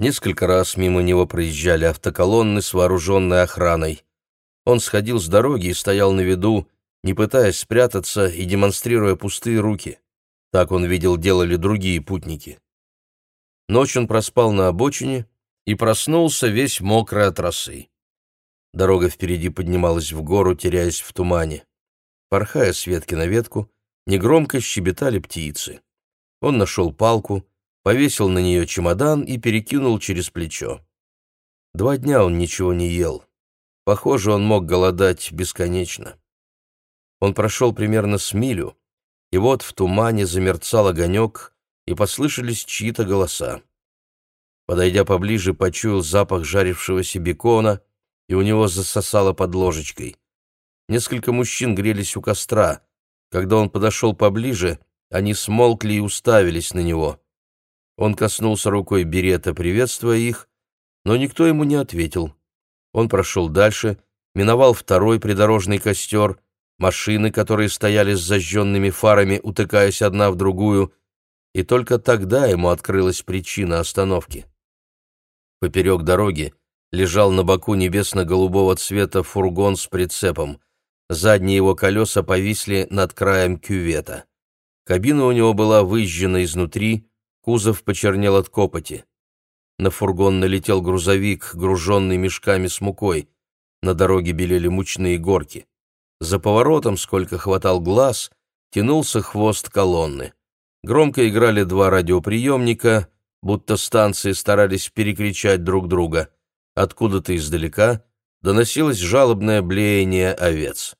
Несколько раз мимо него проезжали автоколонны с вооруженной охраной. Он сходил с дороги и стоял на виду, не пытаясь спрятаться и демонстрируя пустые руки. Так он видел делали другие путники. Ночь он проспал на обочине и проснулся весь мокрый от росы. Дорога впереди поднималась в гору, теряясь в тумане. Порхая с ветки на ветку, негромко щебетали птицы. Он нашел палку, повесил на нее чемодан и перекинул через плечо. Два дня он ничего не ел. Похоже, он мог голодать бесконечно. Он прошел примерно с милю, и вот в тумане замерцал огонек, и послышались чьи-то голоса. Подойдя поближе, почуял запах жарившегося бекона, и у него засосало под ложечкой. Несколько мужчин грелись у костра. Когда он подошел поближе, они смолкли и уставились на него. Он коснулся рукой берета, приветствуя их, но никто ему не ответил. Он прошел дальше, миновал второй придорожный костер, машины, которые стояли с зажженными фарами, утыкаясь одна в другую, и только тогда ему открылась причина остановки. Поперек дороги лежал на боку небесно-голубого цвета фургон с прицепом. Задние его колеса повисли над краем кювета. Кабина у него была выжжена изнутри, кузов почернел от копоти. На фургон налетел грузовик, груженный мешками с мукой. На дороге белели мучные горки. За поворотом, сколько хватал глаз, тянулся хвост колонны. Громко играли два радиоприемника, будто станции старались перекричать друг друга. Откуда-то издалека доносилось жалобное блеяние овец.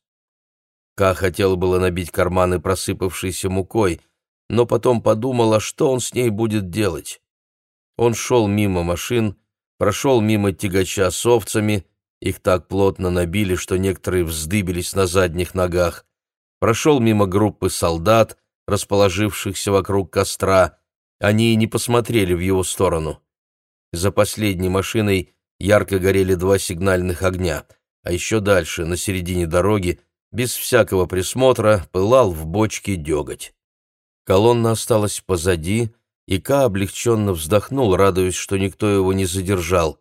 Ка хотел было набить карманы просыпавшейся мукой, но потом подумал, а что он с ней будет делать. Он шел мимо машин, прошел мимо тягача с овцами, их так плотно набили, что некоторые вздыбились на задних ногах, прошел мимо группы солдат, расположившихся вокруг костра, они и не посмотрели в его сторону. За последней машиной ярко горели два сигнальных огня, а еще дальше, на середине дороги, без всякого присмотра, пылал в бочке деготь. Колонна осталась позади, и Ка облегченно вздохнул, радуясь, что никто его не задержал.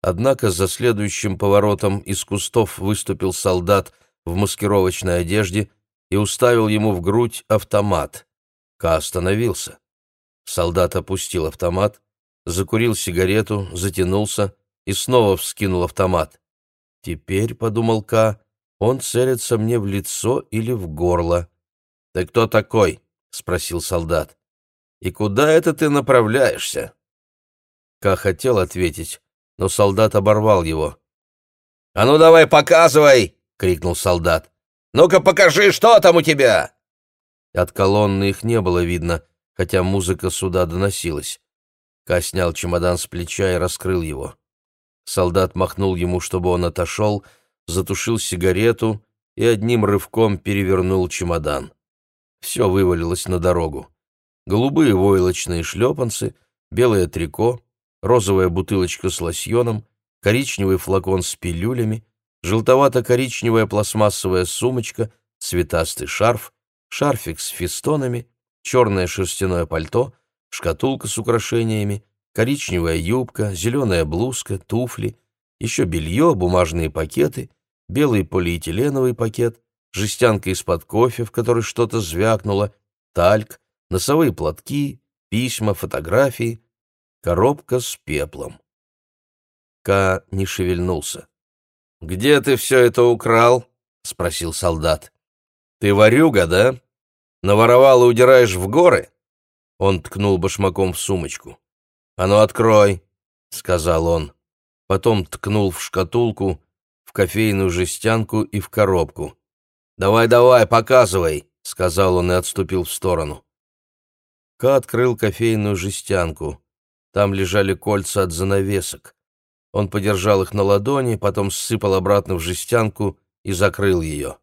Однако за следующим поворотом из кустов выступил солдат в маскировочной одежде и уставил ему в грудь автомат. Ка остановился. Солдат опустил автомат, закурил сигарету, затянулся и снова вскинул автомат. «Теперь», — подумал Ка, — «он целится мне в лицо или в горло». «Ты кто такой?» — спросил солдат. И куда это ты направляешься?» Ка хотел ответить, но солдат оборвал его. «А ну давай показывай!» — крикнул солдат. «Ну-ка покажи, что там у тебя!» От колонны их не было видно, хотя музыка сюда доносилась. Ка снял чемодан с плеча и раскрыл его. Солдат махнул ему, чтобы он отошел, затушил сигарету и одним рывком перевернул чемодан. Все вывалилось на дорогу. Голубые войлочные шлепанцы, белое трико, розовая бутылочка с лосьоном, коричневый флакон с пилюлями, желтовато-коричневая пластмассовая сумочка, цветастый шарф, шарфик с фестонами, черное шерстяное пальто, шкатулка с украшениями, коричневая юбка, зеленая блузка, туфли, еще белье, бумажные пакеты, белый полиэтиленовый пакет, жестянка из-под кофе, в которой что-то звякнуло, тальк, носовые платки, письма, фотографии, коробка с пеплом. Ка не шевельнулся. «Где ты все это украл?» — спросил солдат. «Ты ворюга, да? Наворовал и удираешь в горы?» Он ткнул башмаком в сумочку. «А ну, открой!» — сказал он. Потом ткнул в шкатулку, в кофейную жестянку и в коробку. «Давай, давай, показывай!» — сказал он и отступил в сторону. Ка открыл кофейную жестянку. Там лежали кольца от занавесок. Он подержал их на ладони, потом сыпал обратно в жестянку и закрыл ее.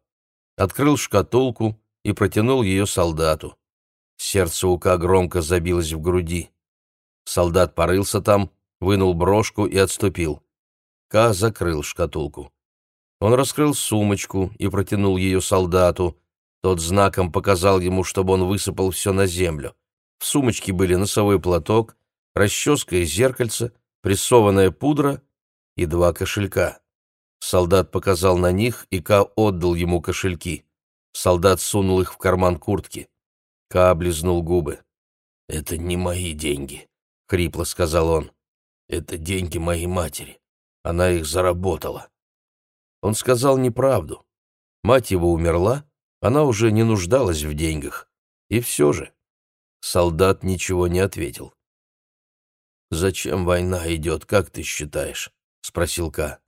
Открыл шкатулку и протянул ее солдату. Сердце у Ка громко забилось в груди. Солдат порылся там, вынул брошку и отступил. Ка закрыл шкатулку. Он раскрыл сумочку и протянул ее солдату. Тот знаком показал ему, чтобы он высыпал все на землю. В сумочке были носовой платок, расческа и зеркальце, прессованная пудра и два кошелька. Солдат показал на них, и Ка отдал ему кошельки. Солдат сунул их в карман куртки. Ка облизнул губы. «Это не мои деньги», — хрипло сказал он. «Это деньги моей матери. Она их заработала». Он сказал неправду. Мать его умерла, она уже не нуждалась в деньгах. И все же. Солдат ничего не ответил. «Зачем война идет, как ты считаешь?» — спросил Ка.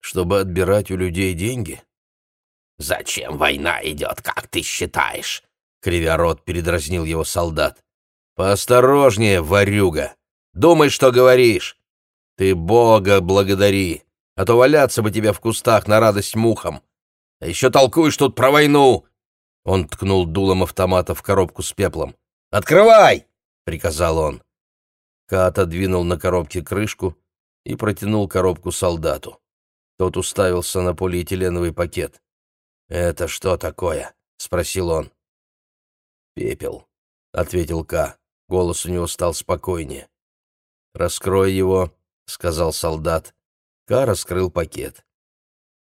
«Чтобы отбирать у людей деньги?» «Зачем война идет, как ты считаешь?» — кривя рот передразнил его солдат. «Поосторожнее, ворюга! Думай, что говоришь! Ты Бога благодари, а то валяться бы тебе в кустах на радость мухам! А еще толкуешь тут про войну!» Он ткнул дулом автомата в коробку с пеплом. «Открывай!» — приказал он. Ка отодвинул на коробке крышку и протянул коробку солдату. Тот уставился на полиэтиленовый пакет. «Это что такое?» — спросил он. «Пепел», — ответил Ка. Голос у него стал спокойнее. «Раскрой его», — сказал солдат. Ка раскрыл пакет.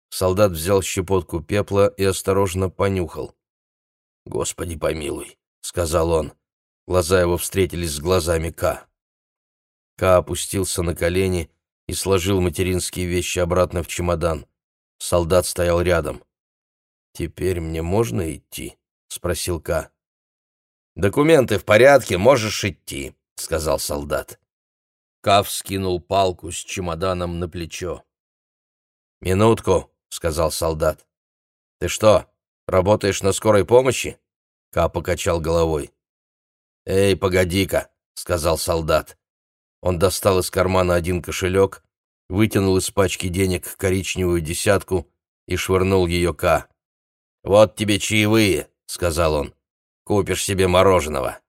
Солдат взял щепотку пепла и осторожно понюхал. «Господи помилуй», — сказал он. Глаза его встретились с глазами Ка. Ка опустился на колени и сложил материнские вещи обратно в чемодан. Солдат стоял рядом. «Теперь мне можно идти?» — спросил Ка. «Документы в порядке, можешь идти», — сказал солдат. Кав скинул палку с чемоданом на плечо. «Минутку», — сказал солдат. «Ты что, работаешь на скорой помощи?» Ка покачал головой. «Эй, погоди-ка», — сказал солдат. Он достал из кармана один кошелек, вытянул из пачки денег коричневую десятку и швырнул ее Ка. «Вот тебе чаевые», — сказал он. Купишь себе мороженого».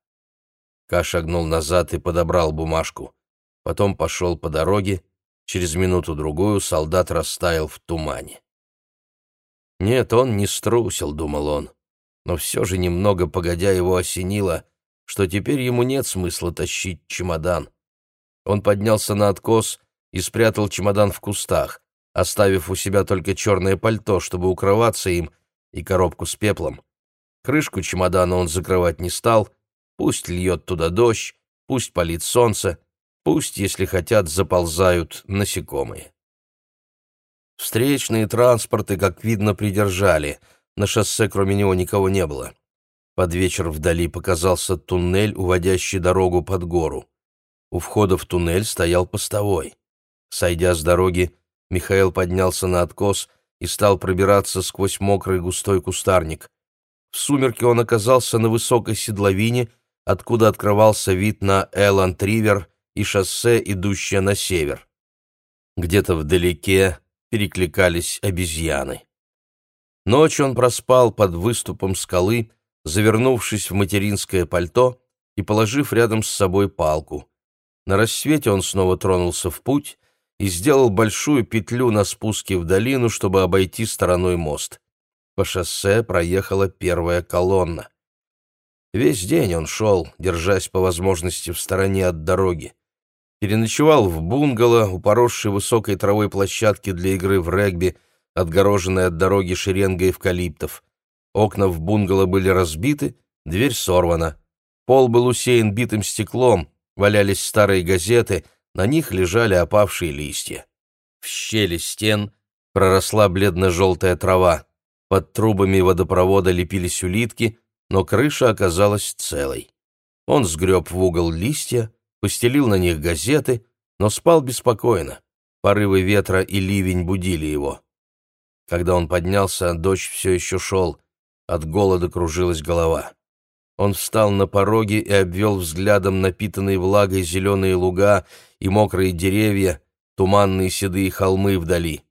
Ка шагнул назад и подобрал бумажку. Потом пошел по дороге. Через минуту-другую солдат растаял в тумане. Нет, он не струсил, думал он. Но все же немного погодя его осенило, что теперь ему нет смысла тащить чемодан. Он поднялся на откос и спрятал чемодан в кустах, оставив у себя только черное пальто, чтобы укрываться им, и коробку с пеплом. Крышку чемодана он закрывать не стал. Пусть льет туда дождь, пусть палит солнце, пусть, если хотят, заползают насекомые. Встречные транспорты, как видно, придержали. На шоссе кроме него никого не было. Под вечер вдали показался туннель, уводящий дорогу под гору. У входа в туннель стоял постовой. Сойдя с дороги, Михаил поднялся на откос и стал пробираться сквозь мокрый густой кустарник. В сумерки он оказался на высокой седловине, откуда открывался вид на Элланд-Ривер и шоссе, идущее на север. Где-то вдалеке перекликались обезьяны. Ночь он проспал под выступом скалы, завернувшись в материнское пальто и положив рядом с собой палку. На рассвете он снова тронулся в путь и сделал большую петлю на спуске в долину, чтобы обойти стороной мост. По шоссе проехала первая колонна. Весь день он шел, держась по возможности в стороне от дороги. Переночевал в бунгало, у поросшей высокой травой площадки для игры в регби, отгороженной от дороги шеренгой эвкалиптов. Окна в бунгало были разбиты, дверь сорвана. Пол был усеян битым стеклом, валялись старые газеты, на них лежали опавшие листья. В щели стен проросла бледно-желтая трава. Под трубами водопровода лепились улитки, но крыша оказалась целой. Он сгреб в угол листья, постелил на них газеты, но спал беспокойно. Порывы ветра и ливень будили его. Когда он поднялся, дождь все еще шел. От голода кружилась голова. Он встал на пороге и обвел взглядом напитанные влагой зеленые луга и мокрые деревья, туманные седые холмы вдали.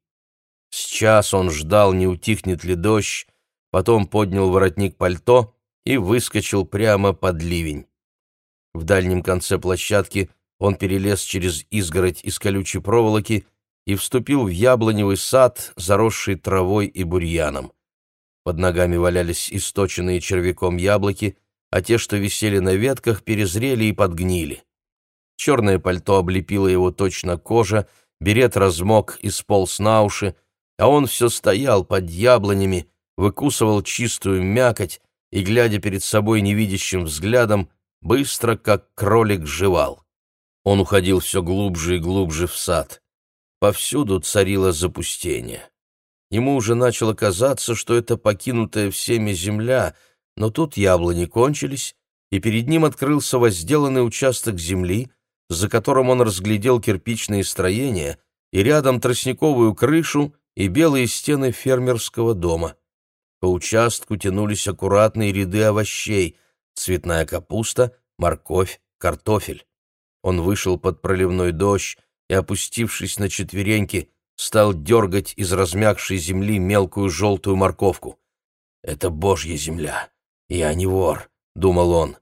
Сейчас он ждал, не утихнет ли дождь, потом поднял воротник пальто и выскочил прямо под ливень. В дальнем конце площадки он перелез через изгородь из колючей проволоки и вступил в яблоневый сад, заросший травой и бурьяном. Под ногами валялись источенные червяком яблоки, а те, что висели на ветках, перезрели и подгнили. черное пальто облепило его точно кожа, берет размок и сполз на уши, а он все стоял под яблонями, выкусывал чистую мякоть и, глядя перед собой невидящим взглядом, быстро, как кролик, жевал. Он уходил все глубже и глубже в сад. Повсюду царило запустение. Ему уже начало казаться, что это покинутая всеми земля, но тут яблони кончились, и перед ним открылся возделанный участок земли, за которым он разглядел кирпичные строения и рядом тростниковую крышу и белые стены фермерского дома. По участку тянулись аккуратные ряды овощей, цветная капуста, морковь, картофель. Он вышел под проливной дождь и, опустившись на четвереньки, стал дергать из размягшей земли мелкую желтую морковку. «Это божья земля, я не вор», — думал он,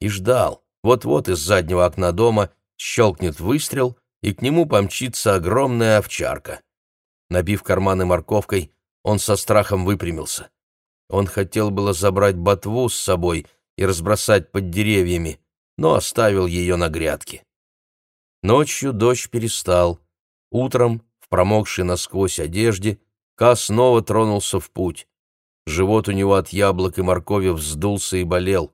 и ждал. Вот-вот из заднего окна дома щелкнет выстрел, и к нему помчится огромная овчарка. Набив карманы морковкой, он со страхом выпрямился. Он хотел было забрать ботву с собой и разбросать под деревьями, но оставил ее на грядке. Ночью дождь перестал. Утром в промокшей насквозь одежде, Ка снова тронулся в путь. Живот у него от яблок и моркови вздулся и болел.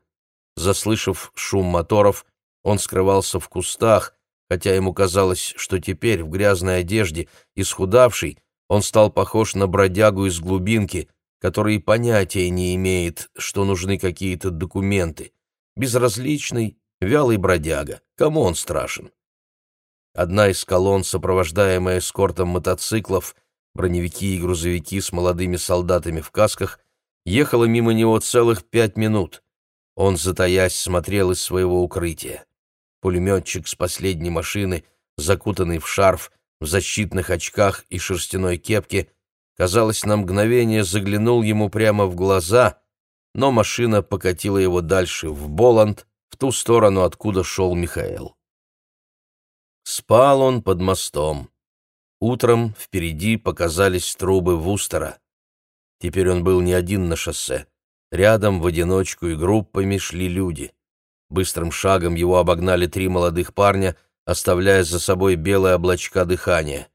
Заслышав шум моторов, он скрывался в кустах, хотя ему казалось, что теперь в грязной одежде, исхудавший, он стал похож на бродягу из глубинки, который понятия не имеет, что нужны какие-то документы. Безразличный, вялый бродяга. Кому он страшен? Одна из колонн, сопровождаемая эскортом мотоциклов, броневики и грузовики с молодыми солдатами в касках, ехала мимо него целых пять минут. Он, затаясь, смотрел из своего укрытия. Пулеметчик с последней машины, закутанный в шарф, в защитных очках и шерстяной кепке, казалось, на мгновение заглянул ему прямо в глаза, но машина покатила его дальше в Боланд, в ту сторону, откуда шел Михаил. Спал он под мостом. Утром впереди показались трубы Вустера. Теперь он был не один на шоссе. Рядом в одиночку и группами шли люди. Быстрым шагом его обогнали три молодых парня, оставляя за собой белые облачка дыхания.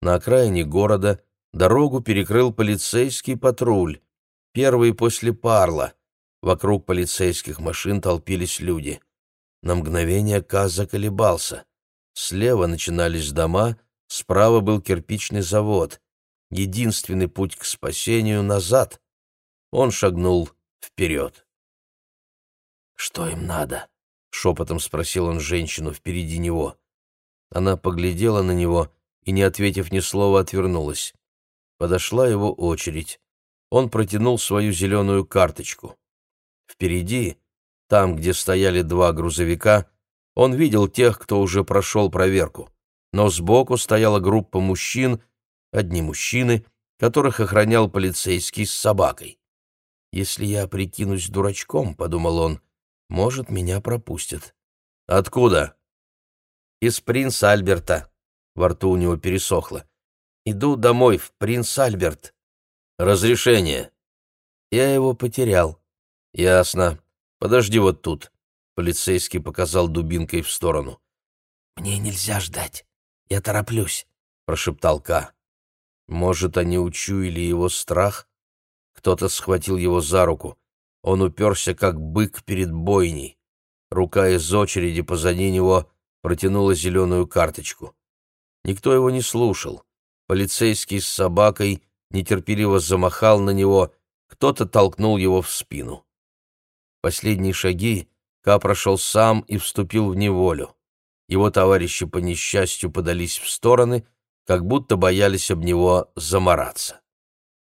На окраине города дорогу перекрыл полицейский патруль, первый после Парла. Вокруг полицейских машин толпились люди. На мгновение Каз заколебался. Слева начинались дома, справа был кирпичный завод. Единственный путь к спасению — назад. Он шагнул вперед. «Что им надо?» — шепотом спросил он женщину впереди него. Она поглядела на него и, не ответив ни слова, отвернулась. Подошла его очередь. Он протянул свою зеленую карточку. Впереди, там, где стояли два грузовика, он видел тех, кто уже прошел проверку. Но сбоку стояла группа мужчин, одни мужчины, которых охранял полицейский с собакой. «Если я прикинусь дурачком», — подумал он, — «может, меня пропустят». «Откуда?» «Из принц Альберта». Во рту у него пересохло. «Иду домой, в принц Альберт». «Разрешение». «Я его потерял». «Ясно. Подожди вот тут». Полицейский показал дубинкой в сторону. «Мне нельзя ждать. Я тороплюсь», — прошептал Ка. Может, они учуяли его страх? Кто-то схватил его за руку. Он уперся, как бык перед бойней. Рука из очереди позади него протянула зеленую карточку. Никто его не слушал. Полицейский с собакой нетерпеливо замахал на него, кто-то толкнул его в спину. Последние шаги Ка прошел сам и вступил в неволю. Его товарищи по несчастью подались в стороны, как будто боялись об него замораться.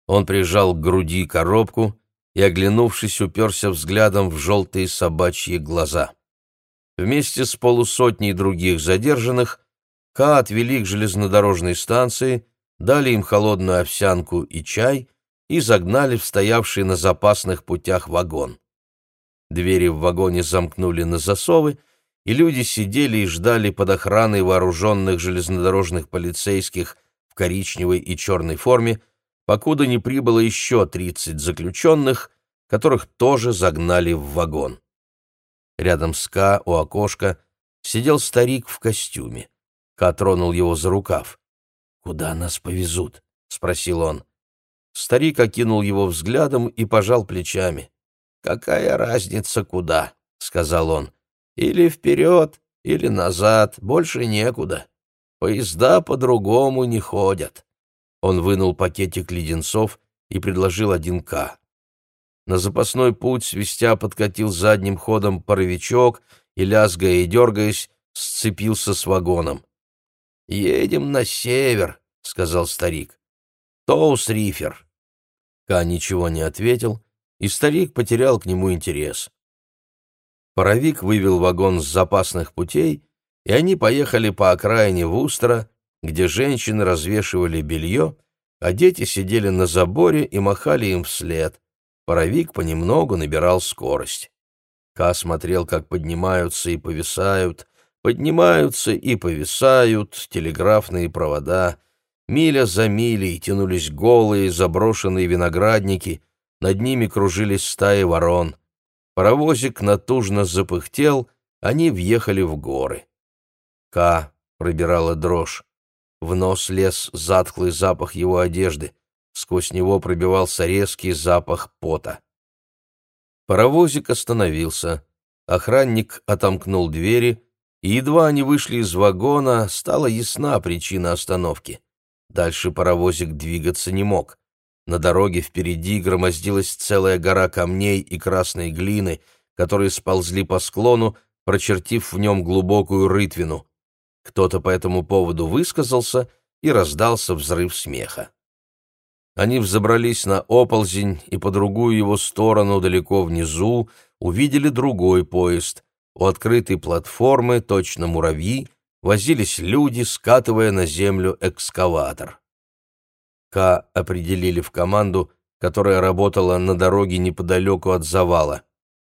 Он прижал к груди коробку и, оглянувшись, уперся взглядом в желтые собачьи глаза. Вместе с полусотней других задержанных Ка отвели к железнодорожной станции, дали им холодную овсянку и чай и загнали в стоявший на запасных путях вагон. Двери в вагоне замкнули на засовы, и люди сидели и ждали под охраной вооруженных железнодорожных полицейских в коричневой и черной форме, покуда не прибыло еще тридцать заключенных, которых тоже загнали в вагон. Рядом с Ка у окошка сидел старик в костюме. Ка тронул его за рукав. «Куда нас повезут?» — спросил он. Старик окинул его взглядом и пожал плечами. «Какая разница, куда?» — сказал он. «Или вперед, или назад, больше некуда. Поезда по-другому не ходят». Он вынул пакетик леденцов и предложил один К. На запасной путь свистя подкатил задним ходом паровичок и, лязгая и дергаясь, сцепился с вагоном. «Едем на север», — сказал старик. «Тоус-рифер». Ка ничего не ответил, и старик потерял к нему интерес. Паровик вывел вагон с запасных путей, и они поехали по окраине Вустера, где женщины развешивали белье, а дети сидели на заборе и махали им вслед. Паровик понемногу набирал скорость. Ка смотрел, как поднимаются и повисают, поднимаются и повисают телеграфные провода. Миля за милей тянулись голые заброшенные виноградники, над ними кружились стаи ворон. Паровозик натужно запыхтел, они въехали в горы. Ка пробирала дрожь. В нос лез затхлый запах его одежды. Сквозь него пробивался резкий запах пота. Паровозик остановился. Охранник отомкнул двери, и едва они вышли из вагона, стала ясна причина остановки. Дальше паровозик двигаться не мог. На дороге впереди громоздилась целая гора камней и красной глины, которые сползли по склону, прочертив в нем глубокую рытвину. Кто-то по этому поводу высказался, и раздался взрыв смеха. Они взобрались на оползень и по другую его сторону, далеко внизу, увидели другой поезд. У открытой платформы, точно муравьи, возились люди, скатывая на землю экскаватор. К определили в команду, которая работала на дороге неподалеку от завала.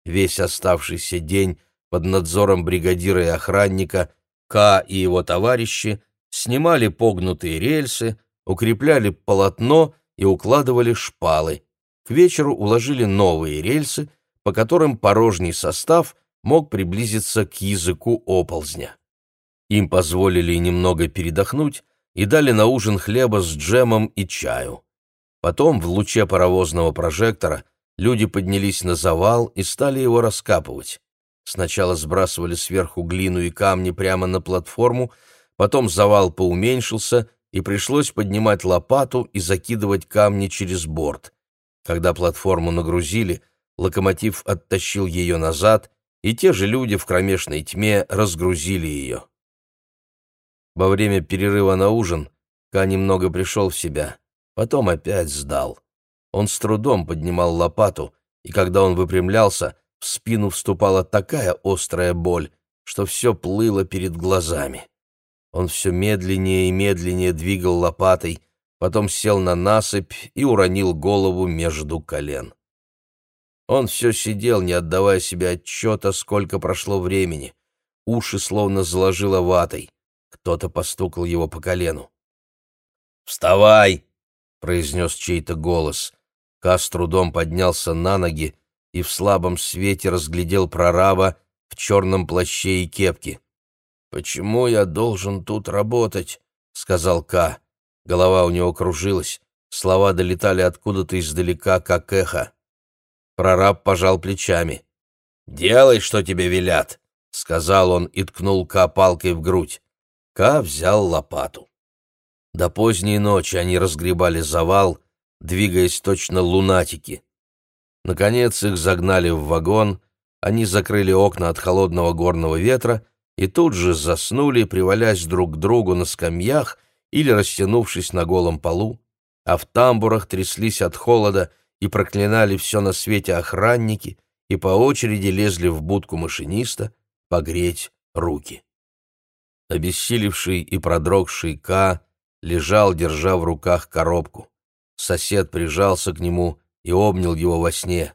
Весь оставшийся день под надзором бригадира и охранника К и его товарищи снимали погнутые рельсы, укрепляли полотно и укладывали шпалы. К вечеру уложили новые рельсы, по которым порожний состав мог приблизиться к языку оползня. Им позволили немного передохнуть и дали на ужин хлеба с джемом и чаю. Потом в луче паровозного прожектора люди поднялись на завал и стали его раскапывать. Сначала сбрасывали сверху глину и камни прямо на платформу, потом завал поуменьшился, и пришлось поднимать лопату и закидывать камни через борт. Когда платформу нагрузили, локомотив оттащил ее назад, и те же люди в кромешной тьме разгрузили ее. Во время перерыва на ужин Ка немного пришел в себя, потом опять сдал. Он с трудом поднимал лопату, и когда он выпрямлялся, в спину вступала такая острая боль, что все плыло перед глазами. Он все медленнее и медленнее двигал лопатой, потом сел на насыпь и уронил голову между колен. Он все сидел, не отдавая себе отчета, сколько прошло времени. Уши словно заложило ватой. Кто-то постукал его по колену. «Вставай!» — произнес чей-то голос. Ка с трудом поднялся на ноги и в слабом свете разглядел прораба в черном плаще и кепке. «Почему я должен тут работать?» — сказал Ка. Голова у него кружилась, слова долетали откуда-то издалека, как эхо. Прораб пожал плечами. «Делай, что тебе велят», — сказал он и ткнул Ка палкой в грудь. Ка взял лопату. До поздней ночи они разгребали завал, двигаясь точно лунатики. Наконец их загнали в вагон, они закрыли окна от холодного горного ветра и тут же заснули, привалясь друг к другу на скамьях или растянувшись на голом полу, а в тамбурах тряслись от холода и проклинали все на свете охранники и по очереди лезли в будку машиниста погреть руки. Обессилевший и продрогший К лежал, держа в руках коробку. Сосед прижался к нему и обнял его во сне.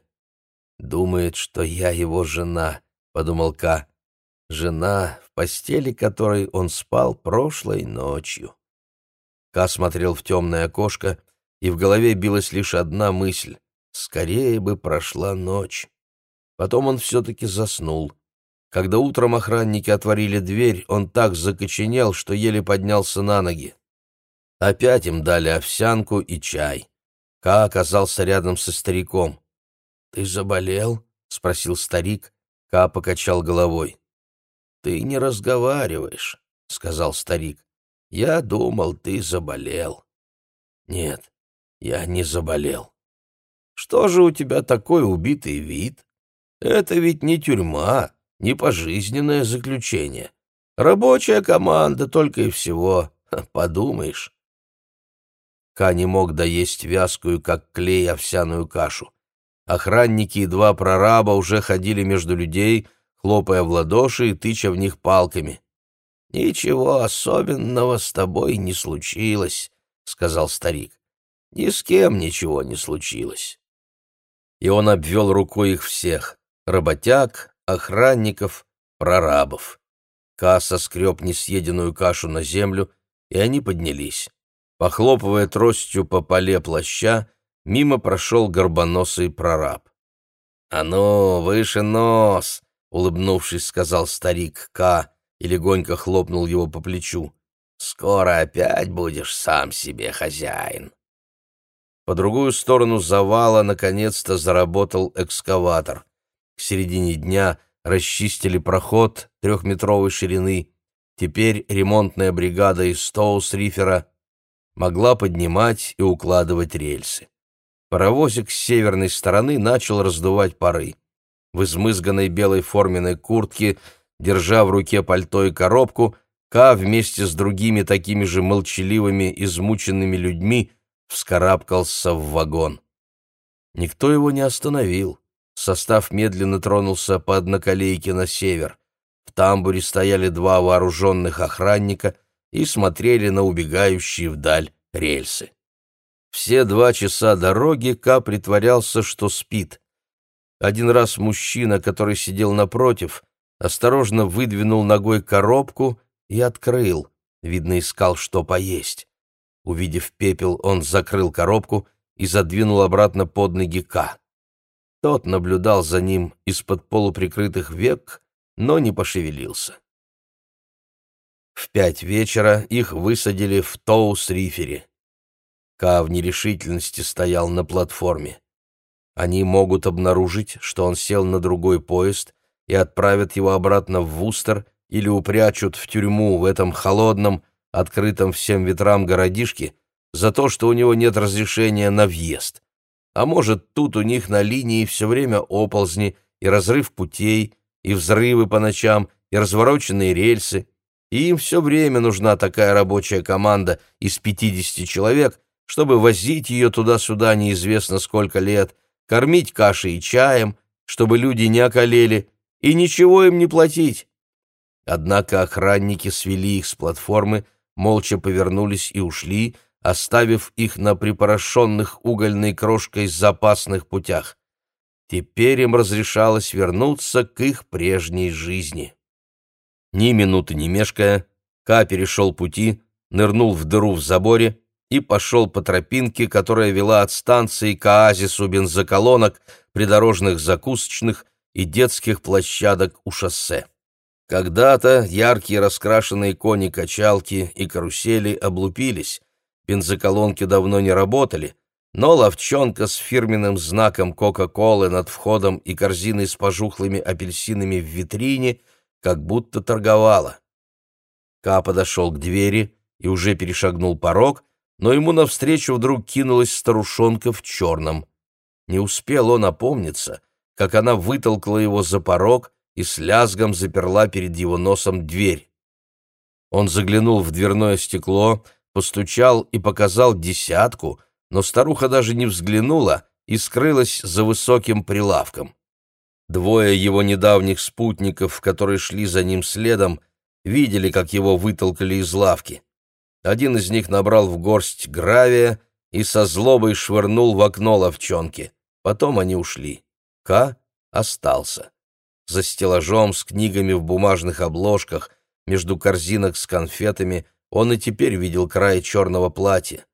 «Думает, что я его жена», — подумал К. «Жена, в постели которой он спал прошлой ночью». К смотрел в темное окошко, и в голове билась лишь одна мысль — скорее бы прошла ночь. Потом он все-таки заснул. Когда утром охранники отворили дверь, он так закоченел, что еле поднялся на ноги. Опять им дали овсянку и чай. Ка оказался рядом со стариком. «Ты заболел?» — спросил старик. Ка покачал головой. «Ты не разговариваешь», — сказал старик. «Я думал, ты заболел». «Нет, я не заболел». «Что же у тебя такой убитый вид? Это ведь не тюрьма, не пожизненное заключение. Рабочая команда только и всего. Подумаешь». Ка не мог доесть вязкую, как клей, овсяную кашу. Охранники и два прораба уже ходили между людей, хлопая в ладоши и тыча в них палками. «Ничего особенного с тобой не случилось», — сказал старик. «Ни с кем ничего не случилось». И он обвел рукой их всех — работяг, охранников, прорабов. Касса скреб несъеденную кашу на землю, и они поднялись. Похлопывая тростью по поле плаща, мимо прошел горбоносый прораб. «А ну, выше нос!» — улыбнувшись, сказал старик К. и легонько хлопнул его по плечу. «Скоро опять будешь сам себе хозяин». По другую сторону завала наконец-то заработал экскаватор. К середине дня расчистили проход трехметровой ширины. Теперь ремонтная бригада из Стоус-Рифера могла поднимать и укладывать рельсы. Паровозик с северной стороны начал раздувать пары. В измызганной белой форменной куртке, держа в руке пальто и коробку, Ка вместе с другими такими же молчаливыми, измученными людьми вскарабкался в вагон. Никто его не остановил. Состав медленно тронулся по одноколейке на север. В тамбуре стояли два вооруженных охранника — и смотрели на убегающие вдаль рельсы. Все два часа дороги Ка притворялся, что спит. Один раз мужчина, который сидел напротив, осторожно выдвинул ногой коробку и открыл. Видно, искал, что поесть. Увидев пепел, он закрыл коробку и задвинул обратно под ноги Ка. Тот наблюдал за ним из-под полуприкрытых век, но не пошевелился. В пять вечера их высадили в Тоус-Рифере. Ка в нерешительности стоял на платформе. Они могут обнаружить, что он сел на другой поезд и отправят его обратно в Вустер или упрячут в тюрьму в этом холодном, открытом всем ветрам городишке за то, что у него нет разрешения на въезд. А может, тут у них на линии все время оползни и разрыв путей, и взрывы по ночам, и развороченные рельсы, и им все время нужна такая рабочая команда из 50 человек, чтобы возить ее туда-сюда неизвестно сколько лет, кормить кашей и чаем, чтобы люди не околели, и ничего им не платить. Однако охранники свели их с платформы, молча повернулись и ушли, оставив их на припорошенных угольной крошкой запасных путях. Теперь им разрешалось вернуться к их прежней жизни. Ни минуты не мешкая, Ка перешел пути, нырнул в дыру в заборе и пошел по тропинке, которая вела от станции к оазису бензоколонок, придорожных закусочных и детских площадок у шоссе. Когда-то яркие раскрашенные кони-качалки и карусели облупились, бензоколонки давно не работали, но ловчонка с фирменным знаком Кока-Колы над входом и корзиной с пожухлыми апельсинами в витрине — как будто торговала. Ка подошел к двери и уже перешагнул порог, но ему навстречу вдруг кинулась старушонка в черном. Не успел он опомниться, как она вытолкала его за порог и с лязгом заперла перед его носом дверь. Он заглянул в дверное стекло, постучал и показал десятку, но старуха даже не взглянула и скрылась за высоким прилавком. Двое его недавних спутников, которые шли за ним следом, видели, как его вытолкали из лавки. Один из них набрал в горсть гравия и со злобой швырнул в окно ловчонки. Потом они ушли. К остался. За стеллажом с книгами в бумажных обложках, между корзинок с конфетами, он и теперь видел край черного платья.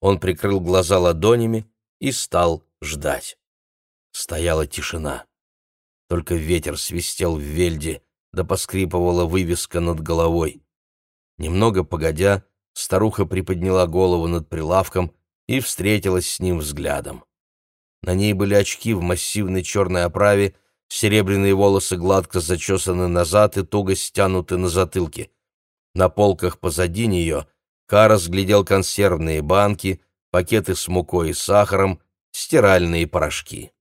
Он прикрыл глаза ладонями и стал ждать. Стояла тишина. Только ветер свистел в вельде, да поскрипывала вывеска над головой. Немного погодя, старуха приподняла голову над прилавком и встретилась с ним взглядом. На ней были очки в массивной черной оправе, серебряные волосы гладко зачесаны назад и туго стянуты на затылке. На полках позади нее Ка разглядел консервные банки, пакеты с мукой и сахаром, стиральные порошки.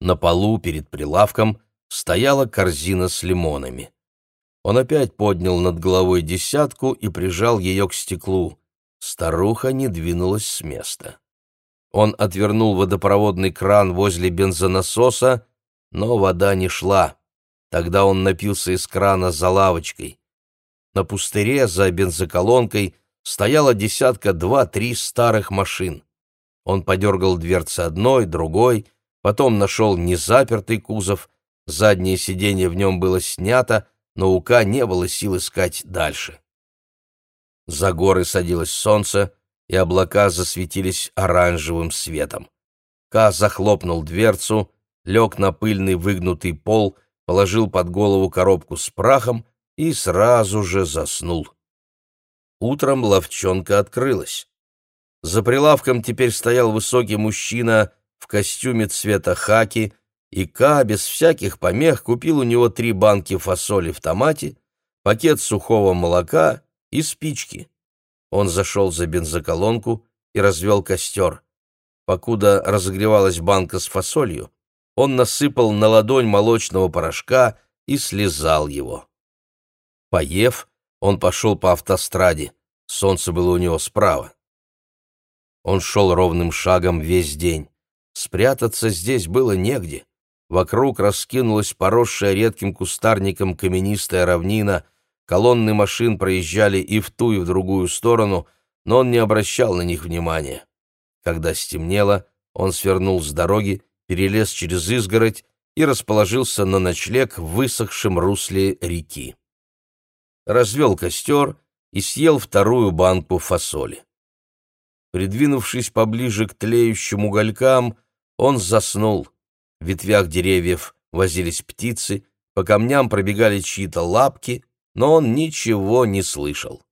На полу перед прилавком стояла корзина с лимонами. Он опять поднял над головой десятку и прижал ее к стеклу. Старуха не двинулась с места. Он отвернул водопроводный кран возле бензонасоса, но вода не шла. Тогда он напился из крана за лавочкой. На пустыре за бензоколонкой стояла десятка два-три старых машин. Он подергал дверцы одной, другой, потом нашел незапертый кузов, заднее сиденье в нем было снято, но у Ка не было сил искать дальше. За горы садилось солнце, и облака засветились оранжевым светом. Ка захлопнул дверцу, лег на пыльный выгнутый пол, положил под голову коробку с прахом и сразу же заснул. Утром ловчонка открылась. За прилавком теперь стоял высокий мужчина в костюме цвета хаки, и Ка без всяких помех купил у него три банки фасоли в томате, пакет сухого молока и спички. Он зашел за бензоколонку и развел костер. Покуда разогревалась банка с фасолью, он насыпал на ладонь молочного порошка и слезал его. Поев, он пошел по автостраде. Солнце было у него справа. Он шел ровным шагом весь день. Спрятаться здесь было негде. Вокруг раскинулась поросшая редким кустарником каменистая равнина, колонны машин проезжали и в ту, и в другую сторону, но он не обращал на них внимания. Когда стемнело, он свернул с дороги, перелез через изгородь и расположился на ночлег в высохшем русле реки. Развел костер и съел вторую банку фасоли. Придвинувшись поближе к тлеющим уголькам, он заснул. В ветвях деревьев возились птицы, по камням пробегали чьи-то лапки, но он ничего не слышал.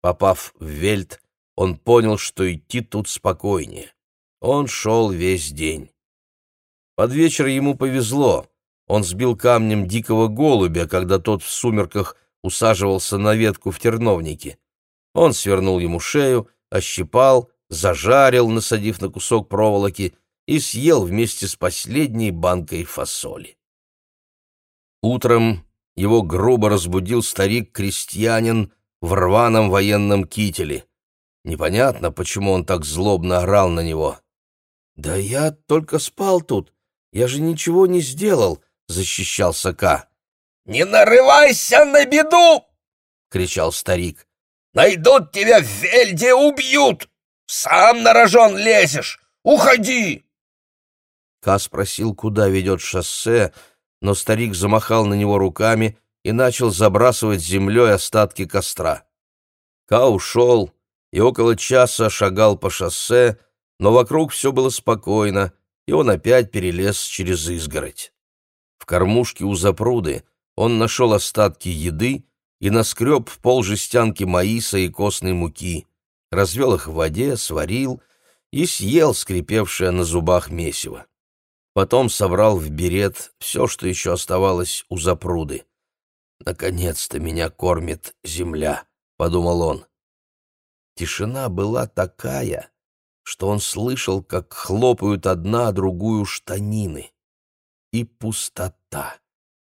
Попав в вельт, он понял, что идти тут спокойнее. Он шел весь день. Под вечер ему повезло. Он сбил камнем дикого голубя, когда тот в сумерках усаживался на ветку в терновнике. Он свернул ему шею, ощипал, зажарил, насадив на кусок проволоки — и съел вместе с последней банкой фасоли. Утром его грубо разбудил старик-крестьянин в рваном военном кителе. Непонятно, почему он так злобно орал на него. «Да я только спал тут, я же ничего не сделал», — защищался Ка. «Не нарывайся на беду!» — кричал старик. «Найдут тебя в Вельде, убьют! Сам на рожон лезешь! Уходи!» Ка спросил, куда ведет шоссе, но старик замахал на него руками и начал забрасывать землей остатки костра. Ка ушел и около часа шагал по шоссе, но вокруг все было спокойно, и он опять перелез через изгородь. В кормушке у запруды он нашел остатки еды и наскреб пол жестянки маиса и костной муки, развел их в воде, сварил и съел скрипевшее на зубах месиво. Потом собрал в берет все, что еще оставалось у запруды. «Наконец-то меня кормит земля», — подумал он. Тишина была такая, что он слышал, как хлопают одна другую штанины. И пустота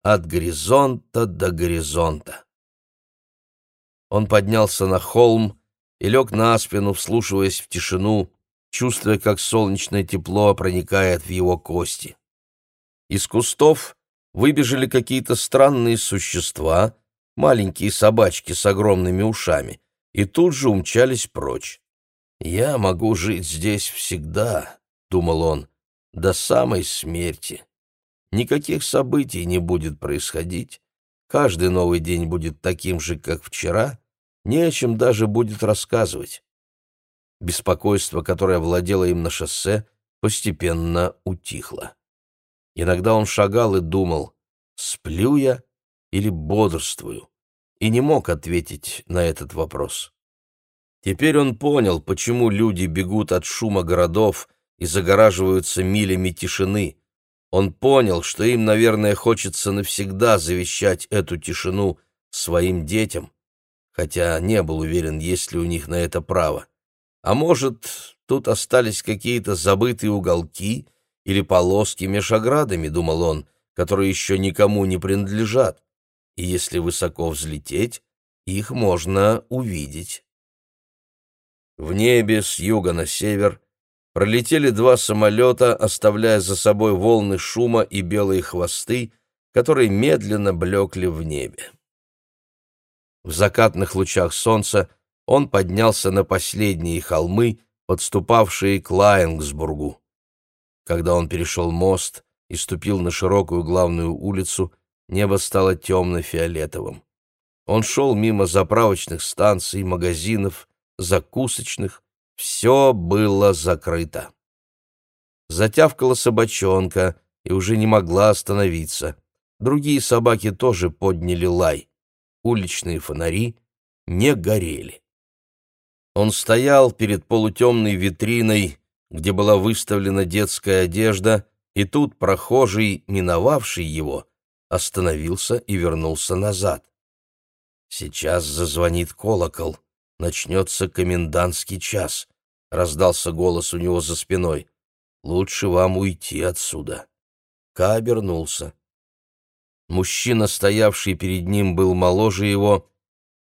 от горизонта до горизонта. Он поднялся на холм и лег на спину, вслушиваясь в тишину, чувствуя, как солнечное тепло проникает в его кости. Из кустов выбежали какие-то странные существа, маленькие собачки с огромными ушами, и тут же умчались прочь. «Я могу жить здесь всегда», — думал он, — «до самой смерти. Никаких событий не будет происходить, каждый новый день будет таким же, как вчера, не о чем даже будет рассказывать. Беспокойство, которое владело им на шоссе, постепенно утихло. Иногда он шагал и думал, сплю я или бодрствую, и не мог ответить на этот вопрос. Теперь он понял, почему люди бегут от шума городов и загораживаются милями тишины. Он понял, что им, наверное, хочется навсегда завещать эту тишину своим детям, хотя не был уверен, есть ли у них на это право. А может, тут остались какие-то забытые уголки или полоски меж оградами, думал он, которые еще никому не принадлежат, и если высоко взлететь, их можно увидеть. В небе с юга на север пролетели два самолета, оставляя за собой волны шума и белые хвосты, которые медленно блекли в небе. В закатных лучах солнца он поднялся на последние холмы, подступавшие к Лайнгсбургу. Когда он перешел мост и ступил на широкую главную улицу, небо стало темно-фиолетовым. Он шел мимо заправочных станций, магазинов, закусочных, все было закрыто. Затявкала собачонка и уже не могла остановиться. Другие собаки тоже подняли лай. Уличные фонари не горели. Он стоял перед полутемной витриной, где была выставлена детская одежда, и тут прохожий, миновавший его, остановился и вернулся назад. Сейчас зазвонит колокол начнется комендантский час», — раздался голос у него за спиной. «Лучше вам уйти отсюда». Ка обернулся. Мужчина, стоявший перед ним, был моложе его,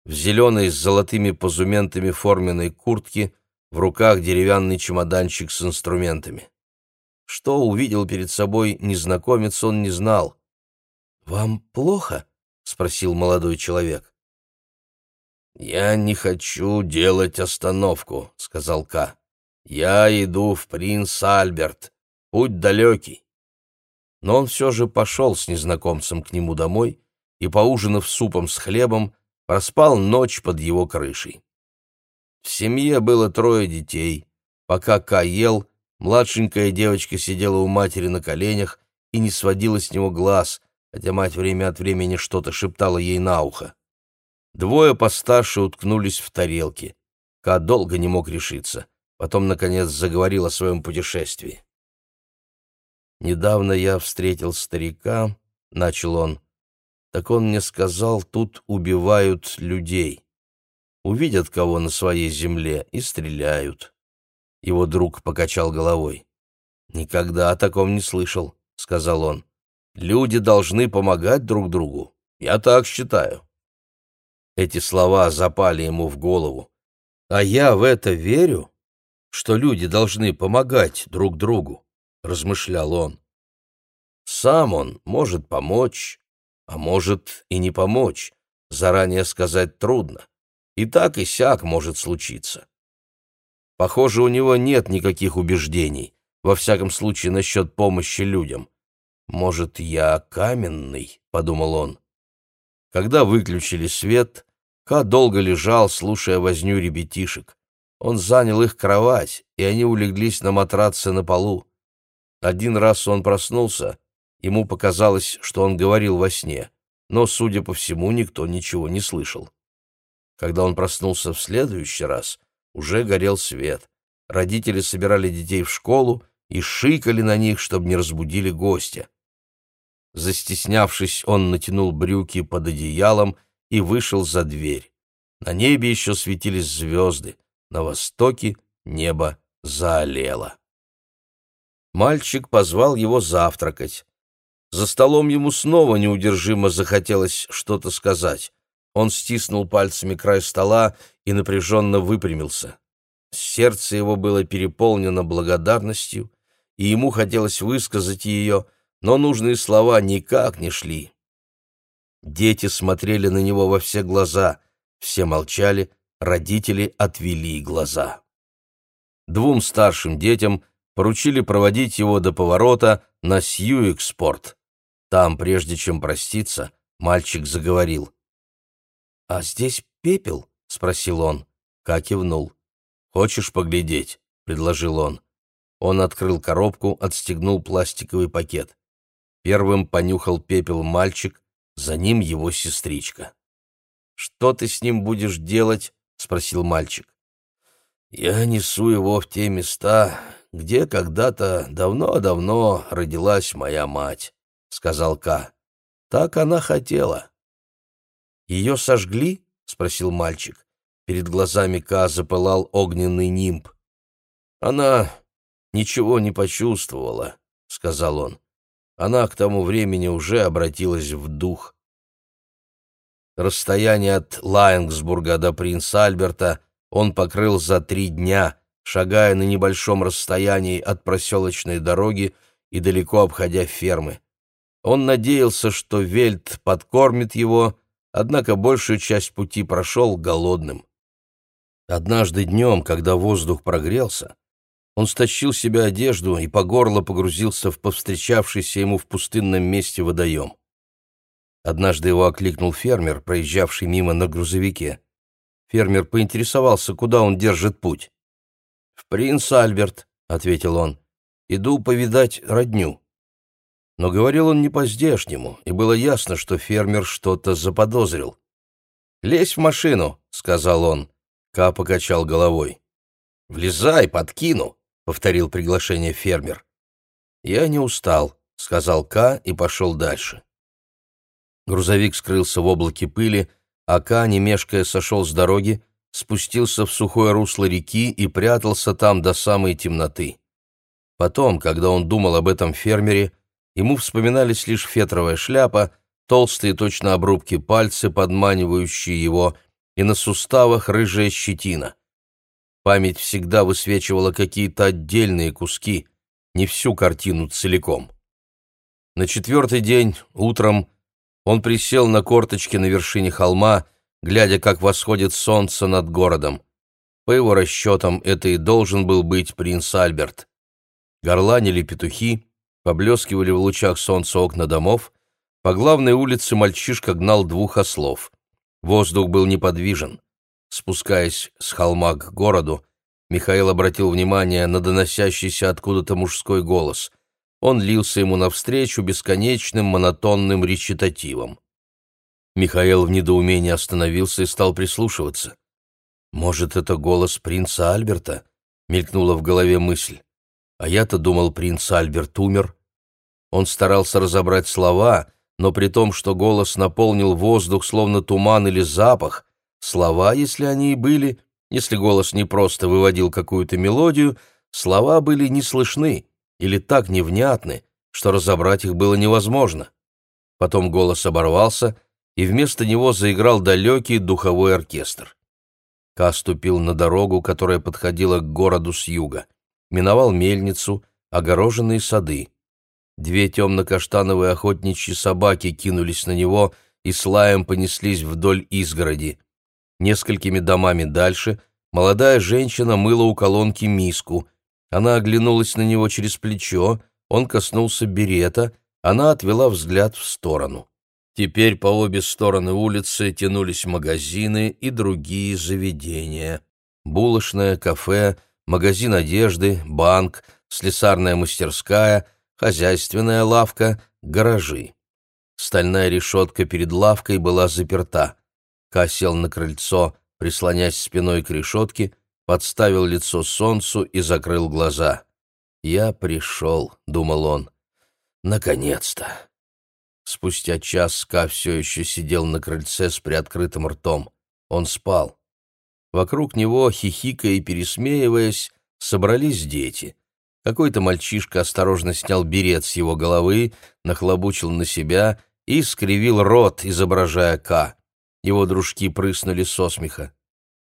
в зеленой с золотыми позументами форменной куртке, в руках деревянный чемоданчик с инструментами. Что увидел перед собой незнакомец, он не знал. «Вам плохо?» — спросил молодой человек. «Я не хочу делать остановку», — сказал Ка. «Я иду в принц Альберт. Путь далекий». Но он все же пошел с незнакомцем к нему домой и, поужинав супом с хлебом, проспал ночь под его крышей. В семье было трое детей. Пока Ка ел, младшенькая девочка сидела у матери на коленях и не сводила с него глаз, хотя мать время от времени что-то шептала ей на ухо. Двое постарше уткнулись в тарелки. Ка долго не мог решиться. Потом, наконец, заговорил о своем путешествии. «Недавно я встретил старика», — начал он. «Так он мне сказал, тут убивают людей. Увидят кого на своей земле и стреляют». Его друг покачал головой. «Никогда о таком не слышал», — сказал он. «Люди должны помогать друг другу. Я так считаю». Эти слова запали ему в голову. «А я в это верю, что люди должны помогать друг другу», — размышлял он. «Сам он может помочь, а может и не помочь, заранее сказать трудно. И так и сяк может случиться. Похоже, у него нет никаких убеждений, во всяком случае насчет помощи людям. «Может, я каменный?» — подумал он. Когда выключили свет, Ка долго лежал, слушая возню ребятишек. Он занял их кровать, и они улеглись на матраце на полу. Один раз он проснулся, ему показалось, что он говорил во сне, но, судя по всему, никто ничего не слышал. Когда он проснулся в следующий раз, уже горел свет. Родители собирали детей в школу и шикали на них, чтобы не разбудили гостя. Застеснявшись, он натянул брюки под одеялом и вышел за дверь. На небе еще светились звезды, на востоке небо заолело. Мальчик позвал его завтракать. За столом ему снова неудержимо захотелось что-то сказать. Он стиснул пальцами край стола и напряженно выпрямился. Сердце его было переполнено благодарностью, и ему хотелось высказать ее, но нужные слова никак не шли. Дети смотрели на него во все глаза, все молчали, родители отвели глаза. Двум старшим детям поручили проводить его до поворота на Сьюикспорт. Там, прежде чем проститься, мальчик заговорил. «А здесь пепел?» — спросил он. Ка кивнул. «Хочешь поглядеть?» — предложил он. Он открыл коробку, отстегнул пластиковый пакет. Первым понюхал пепел мальчик, за ним его сестричка. «Что ты с ним будешь делать?» — спросил мальчик. «Я несу его в те места, где когда-то давно-давно родилась моя мать», — сказал Ка. «Так она хотела». «Ее сожгли?» — спросил мальчик. Перед глазами Ка запылал огненный нимб. «Она ничего не почувствовала», — сказал он. Она к тому времени уже обратилась в дух. Расстояние от Лайнгсбурга до принца Альберта он покрыл за три дня, шагая на небольшом расстоянии от проселочной дороги и далеко обходя фермы. Он надеялся, что Вельт подкормит его, однако большую часть пути прошел голодным. Однажды днем, когда воздух прогрелся, он стащил себе одежду и по горло погрузился в повстречавшийся ему в пустынном месте водоем. Однажды его окликнул фермер, проезжавший мимо на грузовике. Фермер поинтересовался, куда он держит путь. «В принц Альберт», — ответил он, — «иду повидать родню». Но говорил он не по-здешнему, и было ясно, что фермер что-то заподозрил. «Лезь в машину», — сказал он. Ка покачал головой. «Влезай, подкину», повторил приглашение фермер. «Я не устал», — сказал К и пошел дальше. Грузовик скрылся в облаке пыли, а К, не мешкая, сошел с дороги, спустился в сухое русло реки и прятался там до самой темноты. Потом, когда он думал об этом фермере, ему вспоминались лишь фетровая шляпа, толстые точно обрубки пальцы, подманивающие его, и на суставах рыжая щетина. Память всегда высвечивала какие-то отдельные куски, не всю картину целиком. На четвертый день, утром, он присел на корточки на вершине холма, глядя, как восходит солнце над городом. По его расчетам, это и должен был быть принц Альберт. Горланили петухи, поблескивали в лучах солнца окна домов, по главной улице мальчишка гнал двух ослов. Воздух был неподвижен. Спускаясь с холма к городу, Михаил обратил внимание на доносящийся откуда-то мужской голос. Он лился ему навстречу бесконечным монотонным речитативом. Михаил в недоумении остановился и стал прислушиваться. «Может, это голос принца Альберта?» — мелькнула в голове мысль. «А я-то думал, принц Альберт умер». Он старался разобрать слова, но при том, что голос наполнил воздух, словно туман или запах, Слова, если они и были, если голос не просто выводил какую-то мелодию, слова были не слышны или так невнятны, что разобрать их было невозможно. Потом голос оборвался, и вместо него заиграл далекий духовой оркестр. Ка ступил на дорогу, которая подходила к городу с юга. Миновал мельницу, огороженные сады. Две темно-каштановые охотничьи собаки кинулись на него и с лаем понеслись вдоль изгороди. Несколькими домами дальше молодая женщина мыла у колонки миску. Она оглянулась на него через плечо, он коснулся берета, она отвела взгляд в сторону. Теперь по обе стороны улицы тянулись магазины и другие заведения. Булочное, кафе, магазин одежды, банк, слесарная мастерская, хозяйственная лавка, гаражи. Стальная решетка перед лавкой была заперта. Ка сел на крыльцо, прислонясь спиной к решетке, подставил лицо солнцу и закрыл глаза. «Я пришел», — думал он. «Наконец-то!» Спустя час Ка все еще сидел на крыльце с приоткрытым ртом. Он спал. Вокруг него, хихикая и пересмеиваясь, собрались дети. Какой-то мальчишка осторожно снял берет с его головы, нахлобучил на себя и скривил рот, изображая Ка. Его дружки прыснули со смеха.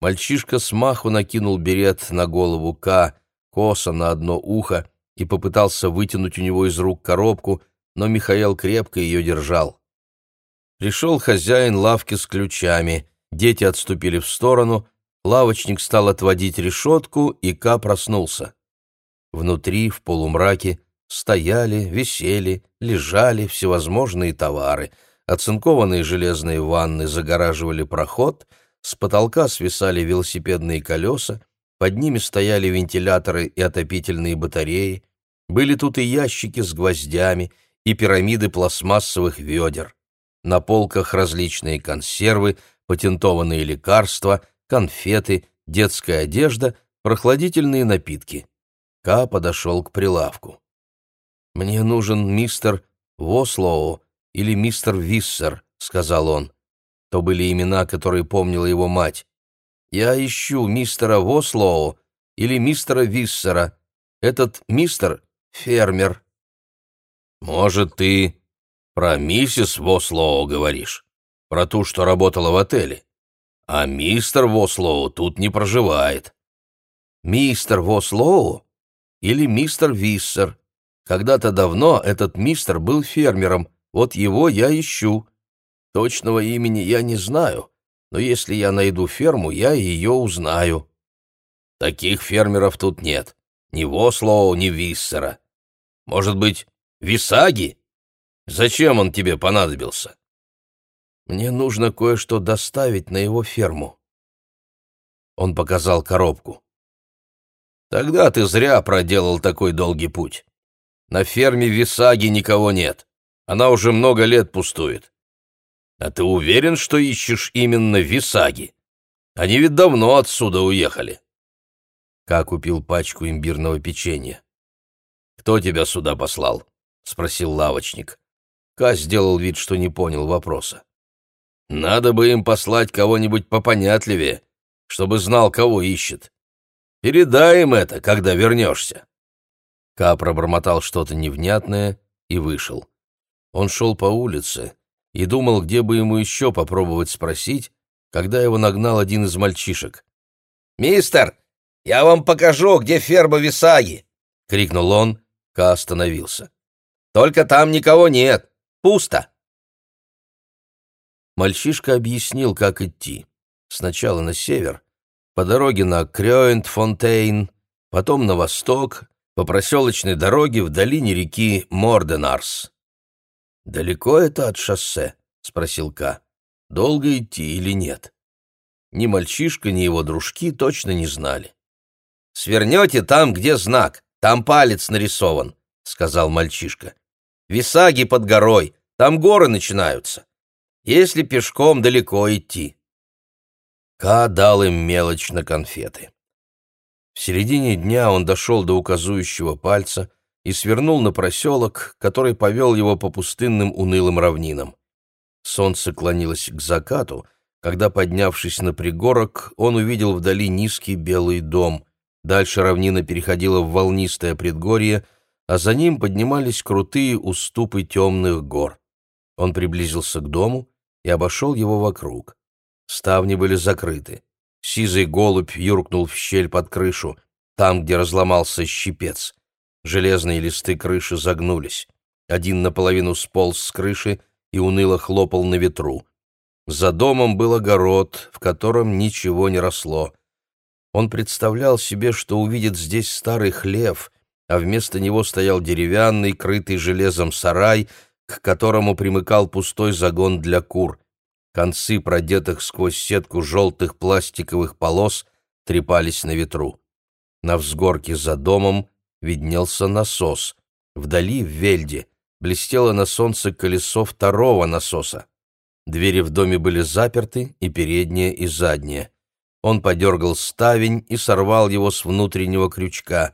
Мальчишка смаху накинул берет на голову К, косо на одно ухо, и попытался вытянуть у него из рук коробку, но Михаил крепко ее держал. Пришел хозяин лавки с ключами, дети отступили в сторону, лавочник стал отводить решетку, и Ка проснулся. Внутри, в полумраке, стояли, висели, лежали всевозможные товары — Оцинкованные железные ванны загораживали проход, с потолка свисали велосипедные колеса, под ними стояли вентиляторы и отопительные батареи, были тут и ящики с гвоздями, и пирамиды пластмассовых ведер. На полках различные консервы, патентованные лекарства, конфеты, детская одежда, прохладительные напитки. Ка подошел к прилавку. «Мне нужен мистер Вослоу или мистер Виссер», — сказал он. То были имена, которые помнила его мать. «Я ищу мистера Вослоу или мистера Виссера. Этот мистер — фермер». «Может, ты про миссис Вослоу говоришь? Про ту, что работала в отеле? А мистер Вослоу тут не проживает». «Мистер Вослоу или мистер Виссер?» Когда-то давно этот мистер был фермером, вот его я ищу. Точного имени я не знаю, но если я найду ферму, я ее узнаю. Таких фермеров тут нет. Ни Вослоу, ни Виссера. Может быть, Висаги? Зачем он тебе понадобился? Мне нужно кое-что доставить на его ферму. Он показал коробку. Тогда ты зря проделал такой долгий путь. На ферме Висаги никого нет. Она уже много лет пустует. А ты уверен, что ищешь именно Висаги? Они ведь давно отсюда уехали. Как купил пачку имбирного печенья. Кто тебя сюда послал? спросил лавочник. Ка сделал вид, что не понял вопроса. Надо бы им послать кого-нибудь попонятливее, чтобы знал, кого ищет. Передай им это, когда вернешься. Ка пробормотал что-то невнятное и вышел. Он шел по улице и думал, где бы ему еще попробовать спросить, когда его нагнал один из мальчишек. «Мистер, я вам покажу, где ферма Висаги!» — крикнул он. Ка остановился. «Только там никого нет. Пусто!» Мальчишка объяснил, как идти. Сначала на север, по дороге на Крёйнт-Фонтейн, потом на восток, по проселочной дороге в долине реки Морденарс. «Далеко это от шоссе?» — спросил Ка. «Долго идти или нет?» Ни мальчишка, ни его дружки точно не знали. «Свернете там, где знак, там палец нарисован», — сказал мальчишка. «Висаги под горой, там горы начинаются. Если пешком далеко идти». Ка дал им мелочь на конфеты. В середине дня он дошел до указующего пальца и свернул на проселок, который повел его по пустынным унылым равнинам. Солнце клонилось к закату, когда, поднявшись на пригорок, он увидел вдали низкий белый дом. Дальше равнина переходила в волнистое предгорье, а за ним поднимались крутые уступы темных гор. Он приблизился к дому и обошел его вокруг. Ставни были закрыты. Сизый голубь юркнул в щель под крышу, там, где разломался щипец. Железные листы крыши загнулись. Один наполовину сполз с крыши и уныло хлопал на ветру. За домом был огород, в котором ничего не росло. Он представлял себе, что увидит здесь старый хлев, а вместо него стоял деревянный, крытый железом сарай, к которому примыкал пустой загон для кур. Концы, продетых сквозь сетку желтых пластиковых полос, трепались на ветру. На взгорке за домом виднелся насос. Вдали, в Вельде, блестело на солнце колесо второго насоса. Двери в доме были заперты, и передняя, и задняя. Он подергал ставень и сорвал его с внутреннего крючка.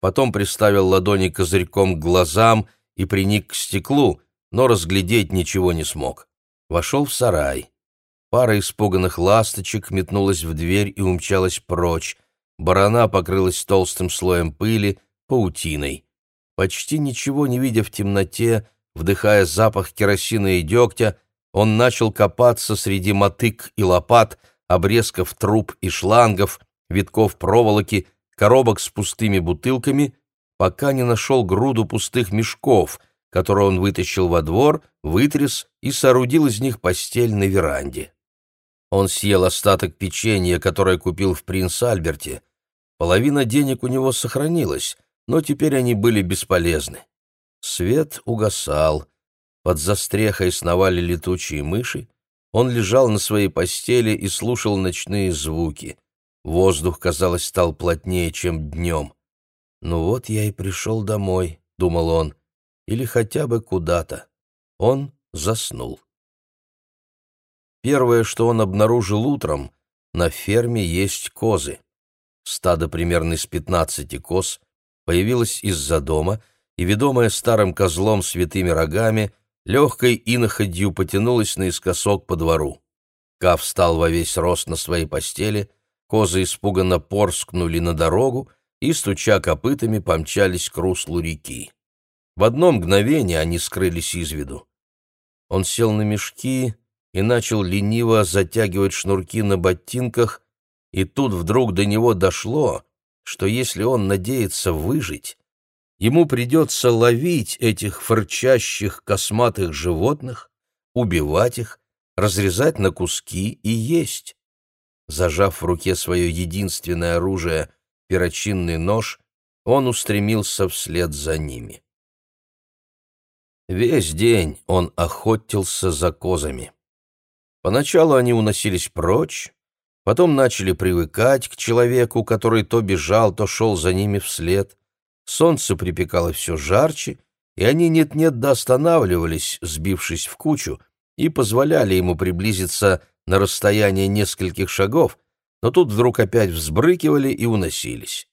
Потом приставил ладони козырьком к глазам и приник к стеклу, но разглядеть ничего не смог вошел в сарай. Пара испуганных ласточек метнулась в дверь и умчалась прочь. Барана покрылась толстым слоем пыли, паутиной. Почти ничего не видя в темноте, вдыхая запах керосина и дегтя, он начал копаться среди мотык и лопат, обрезков труб и шлангов, витков проволоки, коробок с пустыми бутылками, пока не нашел груду пустых мешков, которую он вытащил во двор, вытряс и соорудил из них постель на веранде. Он съел остаток печенья, которое купил в Принц-Альберте. Половина денег у него сохранилась, но теперь они были бесполезны. Свет угасал. Под застрехой сновали летучие мыши. Он лежал на своей постели и слушал ночные звуки. Воздух, казалось, стал плотнее, чем днем. «Ну вот я и пришел домой», — думал он или хотя бы куда-то. Он заснул. Первое, что он обнаружил утром, на ферме есть козы. Стадо примерно из пятнадцати коз появилось из-за дома и, ведомая старым козлом с витыми рогами, легкой иноходью потянулась наискосок по двору. Ка встал во весь рост на своей постели, козы испуганно порскнули на дорогу и, стуча копытами, помчались к руслу реки. В одно мгновение они скрылись из виду. Он сел на мешки и начал лениво затягивать шнурки на ботинках, и тут вдруг до него дошло, что если он надеется выжить, ему придется ловить этих фырчащих косматых животных, убивать их, разрезать на куски и есть. Зажав в руке свое единственное оружие, перочинный нож, он устремился вслед за ними. Весь день он охотился за козами. Поначалу они уносились прочь, потом начали привыкать к человеку, который то бежал, то шел за ними вслед. Солнце припекало все жарче, и они нет-нет да останавливались, сбившись в кучу, и позволяли ему приблизиться на расстояние нескольких шагов, но тут вдруг опять взбрыкивали и уносились.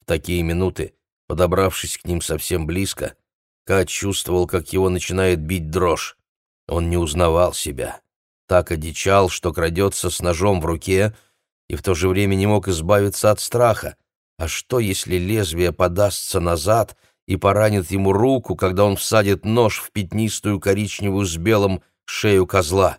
В такие минуты, подобравшись к ним совсем близко, Ка чувствовал, как его начинает бить дрожь. Он не узнавал себя. Так одичал, что крадется с ножом в руке, и в то же время не мог избавиться от страха. А что, если лезвие подастся назад и поранит ему руку, когда он всадит нож в пятнистую коричневую с белым шею козла?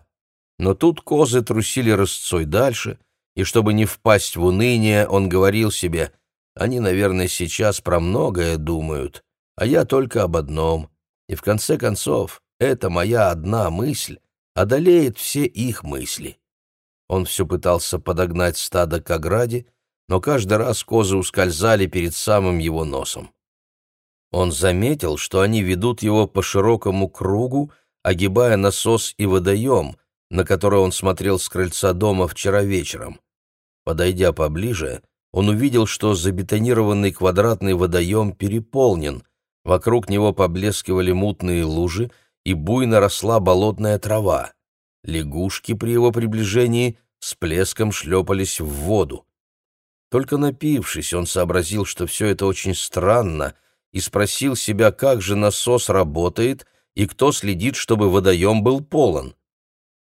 Но тут козы трусили рысцой дальше, и чтобы не впасть в уныние, он говорил себе, «Они, наверное, сейчас про многое думают, а я только об одном. И в конце концов, это моя одна мысль одолеет все их мысли. Он все пытался подогнать стадо к ограде, но каждый раз козы ускользали перед самым его носом. Он заметил, что они ведут его по широкому кругу, огибая насос и водоем, на который он смотрел с крыльца дома вчера вечером. Подойдя поближе, он увидел, что забетонированный квадратный водоем переполнен — Вокруг него поблескивали мутные лужи, и буйно росла болотная трава. Лягушки при его приближении с плеском шлепались в воду. Только напившись, он сообразил, что все это очень странно, и спросил себя, как же насос работает и кто следит, чтобы водоем был полон.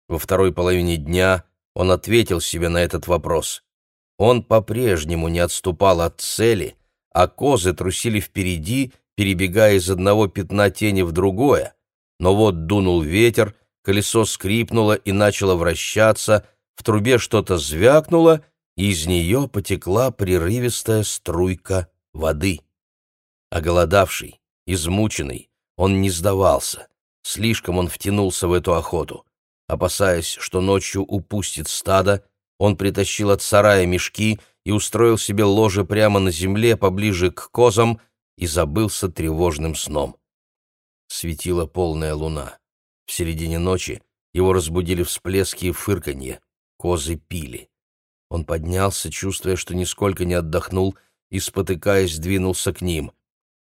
Во второй половине дня он ответил себе на этот вопрос. Он по-прежнему не отступал от цели, а козы трусили впереди перебегая из одного пятна тени в другое, но вот дунул ветер, колесо скрипнуло и начало вращаться, в трубе что-то звякнуло, и из нее потекла прерывистая струйка воды. Оголодавший, измученный, он не сдавался, слишком он втянулся в эту охоту. Опасаясь, что ночью упустит стадо, он притащил от сарая мешки и устроил себе ложе прямо на земле поближе к козам, и забылся тревожным сном. Светила полная луна. В середине ночи его разбудили всплески и фырканье. Козы пили. Он поднялся, чувствуя, что нисколько не отдохнул, и, спотыкаясь, двинулся к ним.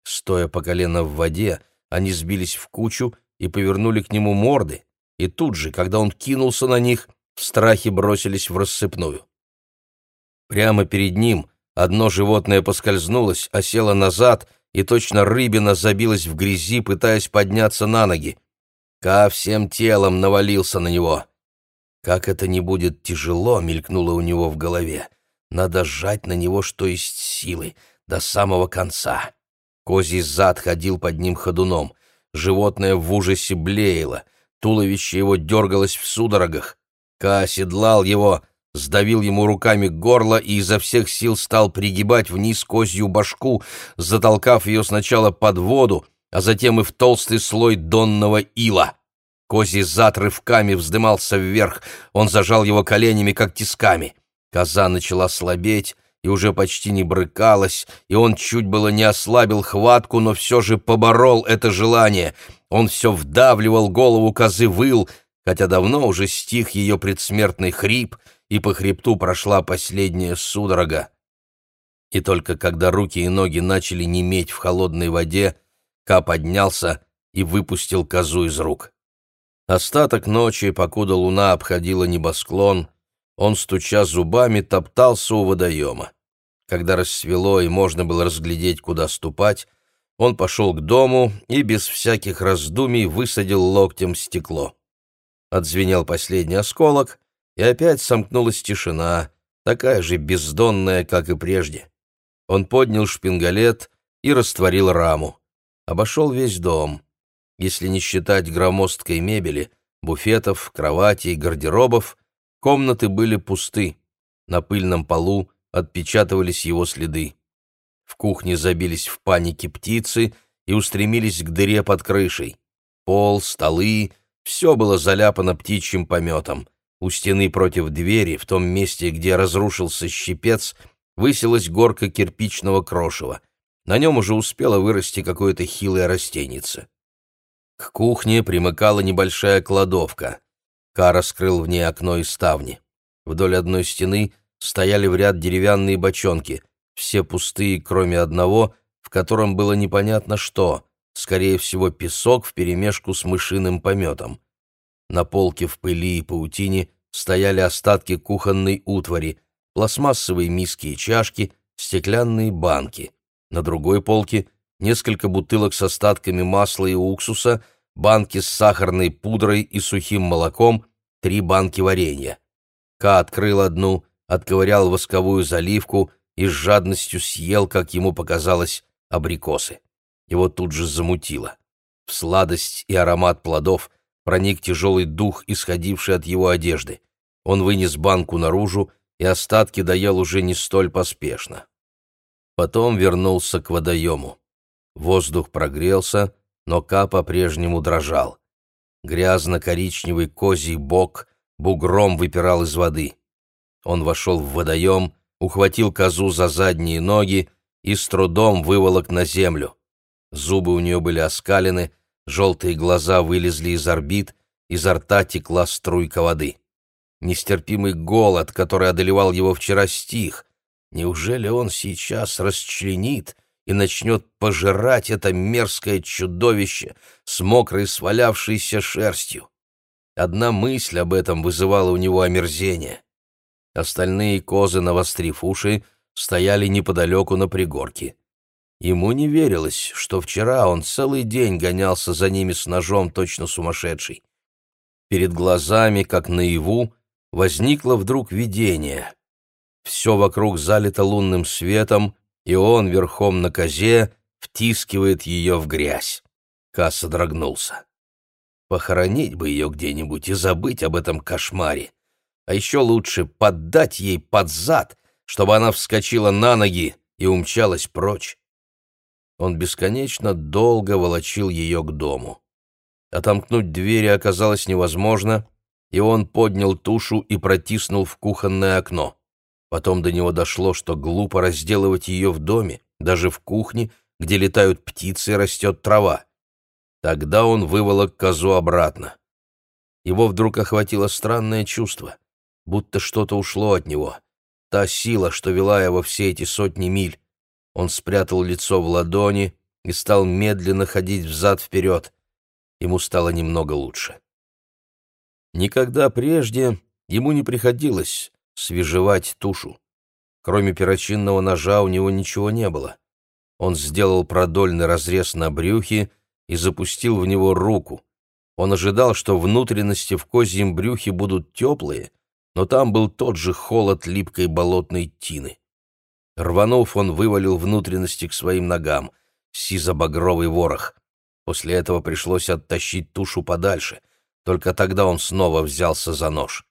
Стоя по колено в воде, они сбились в кучу и повернули к нему морды, и тут же, когда он кинулся на них, в страхе бросились в рассыпную. Прямо перед ним одно животное поскользнулось, осело назад и точно рыбина забилась в грязи, пытаясь подняться на ноги. Ка всем телом навалился на него. Как это не будет тяжело, мелькнуло у него в голове. Надо сжать на него, что есть силы, до самого конца. Козий зад ходил под ним ходуном. Животное в ужасе блеяло. Туловище его дергалось в судорогах. Ка оседлал его, сдавил ему руками горло и изо всех сил стал пригибать вниз козью башку, затолкав ее сначала под воду, а затем и в толстый слой донного ила. Козий зад рывками вздымался вверх, он зажал его коленями, как тисками. Коза начала слабеть и уже почти не брыкалась, и он чуть было не ослабил хватку, но все же поборол это желание. Он все вдавливал голову козы выл, хотя давно уже стих ее предсмертный хрип — и по хребту прошла последняя судорога. И только когда руки и ноги начали неметь в холодной воде, Ка поднялся и выпустил козу из рук. Остаток ночи, покуда луна обходила небосклон, он, стуча зубами, топтался у водоема. Когда рассвело и можно было разглядеть, куда ступать, он пошел к дому и без всяких раздумий высадил локтем стекло. Отзвенел последний осколок, и опять сомкнулась тишина, такая же бездонная, как и прежде. Он поднял шпингалет и растворил раму. Обошел весь дом. Если не считать громоздкой мебели, буфетов, кроватей, гардеробов, комнаты были пусты. На пыльном полу отпечатывались его следы. В кухне забились в панике птицы и устремились к дыре под крышей. Пол, столы — все было заляпано птичьим пометом. У стены против двери, в том месте, где разрушился щипец, высилась горка кирпичного крошева. На нем уже успело вырасти какое-то хилое растенице. К кухне примыкала небольшая кладовка. Ка раскрыл в ней окно и ставни. Вдоль одной стены стояли в ряд деревянные бочонки, все пустые, кроме одного, в котором было непонятно что, скорее всего, песок вперемешку с мышиным пометом. На полке в пыли и паутине стояли остатки кухонной утвари, пластмассовые миски и чашки, стеклянные банки. На другой полке несколько бутылок с остатками масла и уксуса, банки с сахарной пудрой и сухим молоком, три банки варенья. Ка открыл одну, отковырял восковую заливку и с жадностью съел, как ему показалось, абрикосы. Его тут же замутило. В сладость и аромат плодов проник тяжелый дух, исходивший от его одежды. Он вынес банку наружу, и остатки доел уже не столь поспешно. Потом вернулся к водоему. Воздух прогрелся, но Ка по-прежнему дрожал. Грязно-коричневый козий бок бугром выпирал из воды. Он вошел в водоем, ухватил козу за задние ноги и с трудом выволок на землю. Зубы у нее были оскалены, желтые глаза вылезли из орбит, изо рта текла струйка воды. Нестерпимый голод, который одолевал его вчера, стих. Неужели он сейчас расчленит и начнет пожирать это мерзкое чудовище с мокрой свалявшейся шерстью? Одна мысль об этом вызывала у него омерзение. Остальные козы, навострив уши, стояли неподалеку на пригорке. Ему не верилось, что вчера он целый день гонялся за ними с ножом точно сумасшедший. Перед глазами, как наяву, возникло вдруг видение. Все вокруг залито лунным светом, и он верхом на козе втискивает ее в грязь. Касса дрогнулся. Похоронить бы ее где-нибудь и забыть об этом кошмаре а еще лучше поддать ей под зад, чтобы она вскочила на ноги и умчалась прочь. Он бесконечно долго волочил ее к дому. Отомкнуть двери оказалось невозможно, и он поднял тушу и протиснул в кухонное окно. Потом до него дошло, что глупо разделывать ее в доме, даже в кухне, где летают птицы и растет трава. Тогда он выволок козу обратно. Его вдруг охватило странное чувство будто что-то ушло от него. Та сила, что вела его все эти сотни миль. Он спрятал лицо в ладони и стал медленно ходить взад-вперед. Ему стало немного лучше. Никогда прежде ему не приходилось свежевать тушу. Кроме перочинного ножа у него ничего не было. Он сделал продольный разрез на брюхе и запустил в него руку. Он ожидал, что внутренности в козьем брюхе будут теплые, но там был тот же холод липкой болотной тины. Рванув, он вывалил внутренности к своим ногам, сизо-багровый ворох. После этого пришлось оттащить тушу подальше. Только тогда он снова взялся за нож.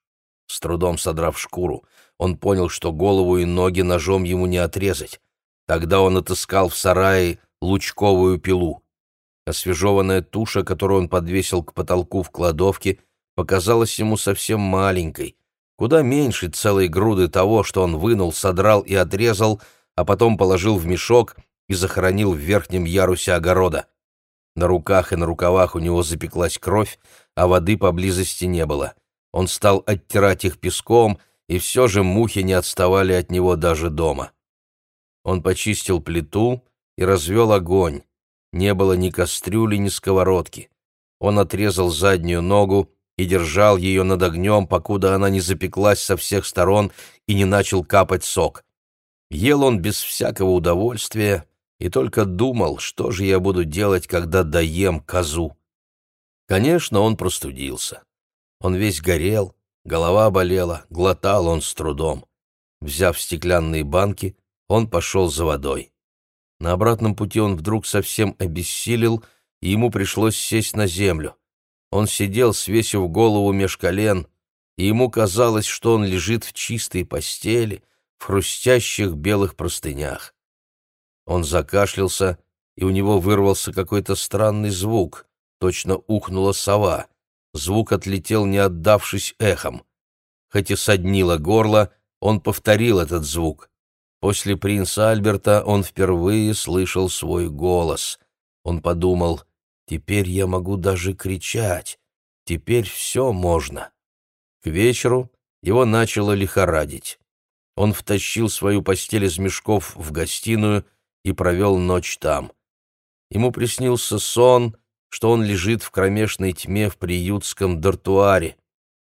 С трудом содрав шкуру, он понял, что голову и ноги ножом ему не отрезать. Тогда он отыскал в сарае лучковую пилу. Освежеванная туша, которую он подвесил к потолку в кладовке, показалась ему совсем маленькой, куда меньше целой груды того, что он вынул, содрал и отрезал, а потом положил в мешок и захоронил в верхнем ярусе огорода. На руках и на рукавах у него запеклась кровь, а воды поблизости не было. Он стал оттирать их песком, и все же мухи не отставали от него даже дома. Он почистил плиту и развел огонь. Не было ни кастрюли, ни сковородки. Он отрезал заднюю ногу и держал ее над огнем, покуда она не запеклась со всех сторон и не начал капать сок. Ел он без всякого удовольствия и только думал, что же я буду делать, когда доем козу. Конечно, он простудился. Он весь горел, голова болела, глотал он с трудом. Взяв стеклянные банки, он пошел за водой. На обратном пути он вдруг совсем обессилел, и ему пришлось сесть на землю. Он сидел, свесив голову меж колен, и ему казалось, что он лежит в чистой постели, в хрустящих белых простынях. Он закашлялся, и у него вырвался какой-то странный звук, точно ухнула сова. Звук отлетел, не отдавшись эхом. Хоть и соднило горло, он повторил этот звук. После принца Альберта он впервые слышал свой голос. Он подумал, «Теперь я могу даже кричать. Теперь все можно». К вечеру его начало лихорадить. Он втащил свою постель из мешков в гостиную и провел ночь там. Ему приснился сон, что он лежит в кромешной тьме в приютском дартуаре.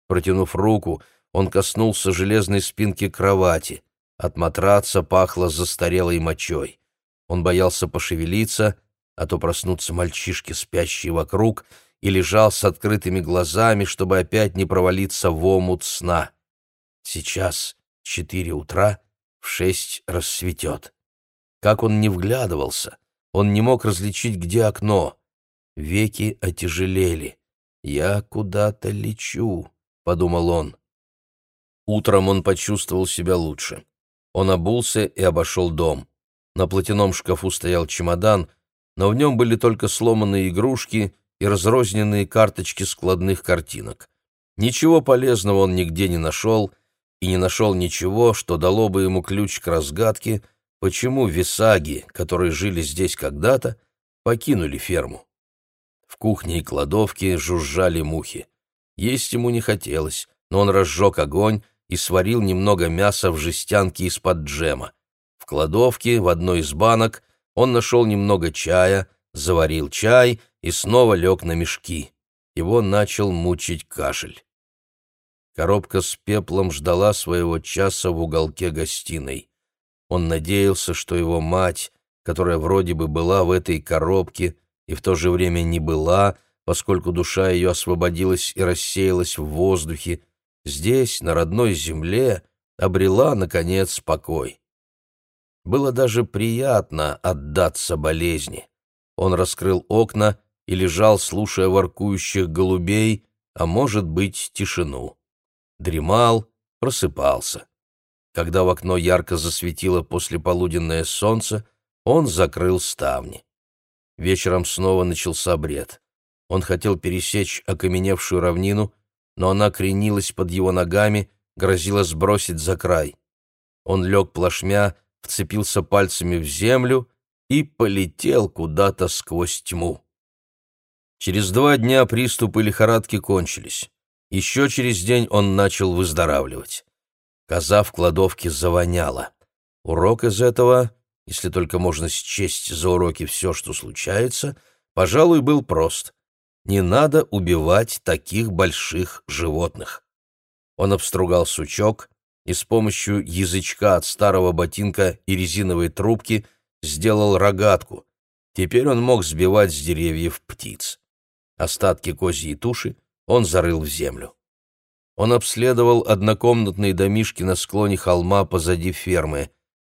Протянув руку, он коснулся железной спинки кровати. От матраца пахло застарелой мочой. Он боялся пошевелиться, а то проснутся мальчишки, спящие вокруг, и лежал с открытыми глазами, чтобы опять не провалиться в омут сна. Сейчас четыре утра, в шесть рассветет. Как он не вглядывался, он не мог различить, где окно. Веки отяжелели. «Я куда-то лечу», — подумал он. Утром он почувствовал себя лучше. Он обулся и обошел дом. На платяном шкафу стоял чемодан, но в нем были только сломанные игрушки и разрозненные карточки складных картинок. Ничего полезного он нигде не нашел, и не нашел ничего, что дало бы ему ключ к разгадке, почему висаги, которые жили здесь когда-то, покинули ферму. В кухне и кладовке жужжали мухи. Есть ему не хотелось, но он разжег огонь и сварил немного мяса в жестянке из-под джема. В кладовке, в одной из банок, он нашел немного чая, заварил чай и снова лег на мешки. Его начал мучить кашель. Коробка с пеплом ждала своего часа в уголке гостиной. Он надеялся, что его мать, которая вроде бы была в этой коробке и в то же время не была, поскольку душа ее освободилась и рассеялась в воздухе, здесь, на родной земле, обрела, наконец, покой. Было даже приятно отдаться болезни. Он раскрыл окна и лежал, слушая воркующих голубей, а может быть, тишину. Дремал, просыпался. Когда в окно ярко засветило послеполуденное солнце, он закрыл ставни. Вечером снова начался бред. Он хотел пересечь окаменевшую равнину, но она кренилась под его ногами, грозила сбросить за край. Он лег плашмя, вцепился пальцами в землю и полетел куда-то сквозь тьму. Через два дня приступы лихорадки кончились. Еще через день он начал выздоравливать. Коза в кладовке завоняла. Урок из этого, если только можно счесть за уроки все, что случается, пожалуй, был прост. Не надо убивать таких больших животных. Он обстругал сучок и с помощью язычка от старого ботинка и резиновой трубки сделал рогатку. Теперь он мог сбивать с деревьев птиц. Остатки козьей туши он зарыл в землю. Он обследовал однокомнатные домишки на склоне холма позади фермы.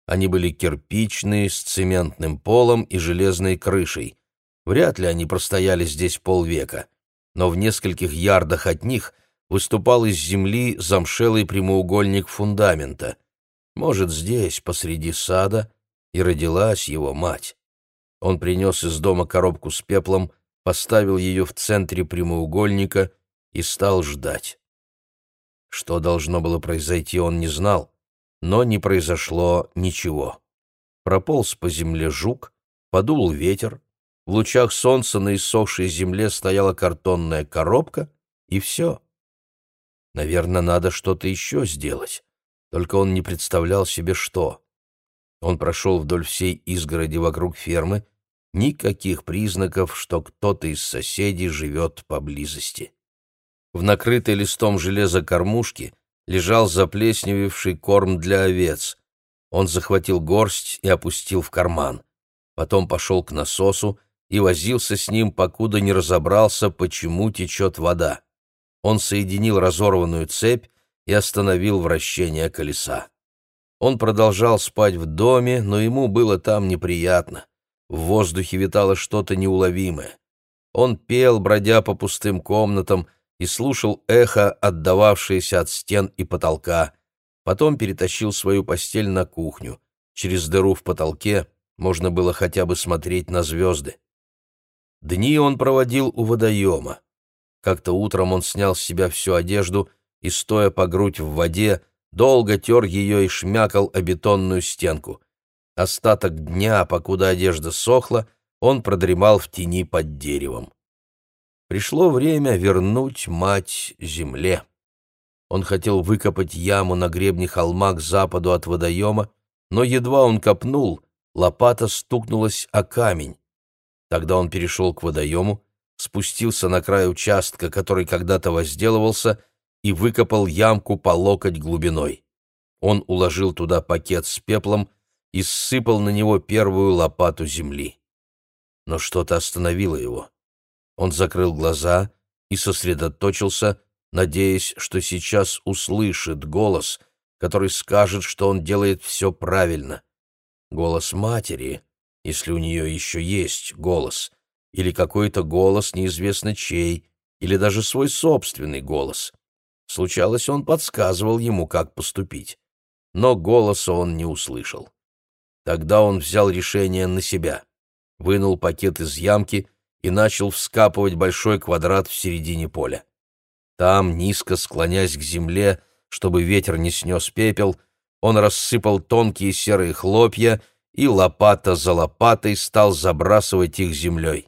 Они были кирпичные, с цементным полом и железной крышей. Вряд ли они простояли здесь полвека, но в нескольких ярдах от них выступал из земли замшелый прямоугольник фундамента. Может, здесь, посреди сада, и родилась его мать. Он принес из дома коробку с пеплом, поставил ее в центре прямоугольника и стал ждать. Что должно было произойти, он не знал, но не произошло ничего. Прополз по земле жук, подул ветер, в лучах солнца на иссохшей земле стояла картонная коробка, и все. Наверное, надо что-то еще сделать, только он не представлял себе, что. Он прошел вдоль всей изгороди вокруг фермы никаких признаков, что кто-то из соседей живет поблизости. В накрытой листом железа кормушке лежал заплесневевший корм для овец. Он захватил горсть и опустил в карман. Потом пошел к насосу и возился с ним, покуда не разобрался, почему течет вода. Он соединил разорванную цепь и остановил вращение колеса. Он продолжал спать в доме, но ему было там неприятно. В воздухе витало что-то неуловимое. Он пел, бродя по пустым комнатам, и слушал эхо, отдававшееся от стен и потолка. Потом перетащил свою постель на кухню. Через дыру в потолке можно было хотя бы смотреть на звезды. Дни он проводил у водоема. Как-то утром он снял с себя всю одежду и, стоя по грудь в воде, долго тер ее и шмякал о бетонную стенку. Остаток дня, покуда одежда сохла, он продремал в тени под деревом. Пришло время вернуть мать земле. Он хотел выкопать яму на гребне холма к западу от водоема, но едва он копнул, лопата стукнулась о камень. Тогда он перешел к водоему, спустился на край участка, который когда-то возделывался, и выкопал ямку по локоть глубиной. Он уложил туда пакет с пеплом и сыпал на него первую лопату земли. Но что-то остановило его. Он закрыл глаза и сосредоточился, надеясь, что сейчас услышит голос, который скажет, что он делает все правильно. Голос матери, если у нее еще есть голос, или какой-то голос неизвестно чей, или даже свой собственный голос. Случалось, он подсказывал ему, как поступить. Но голоса он не услышал. Тогда он взял решение на себя, вынул пакет из ямки — и начал вскапывать большой квадрат в середине поля. Там, низко склонясь к земле, чтобы ветер не снес пепел, он рассыпал тонкие серые хлопья и лопата за лопатой стал забрасывать их землей.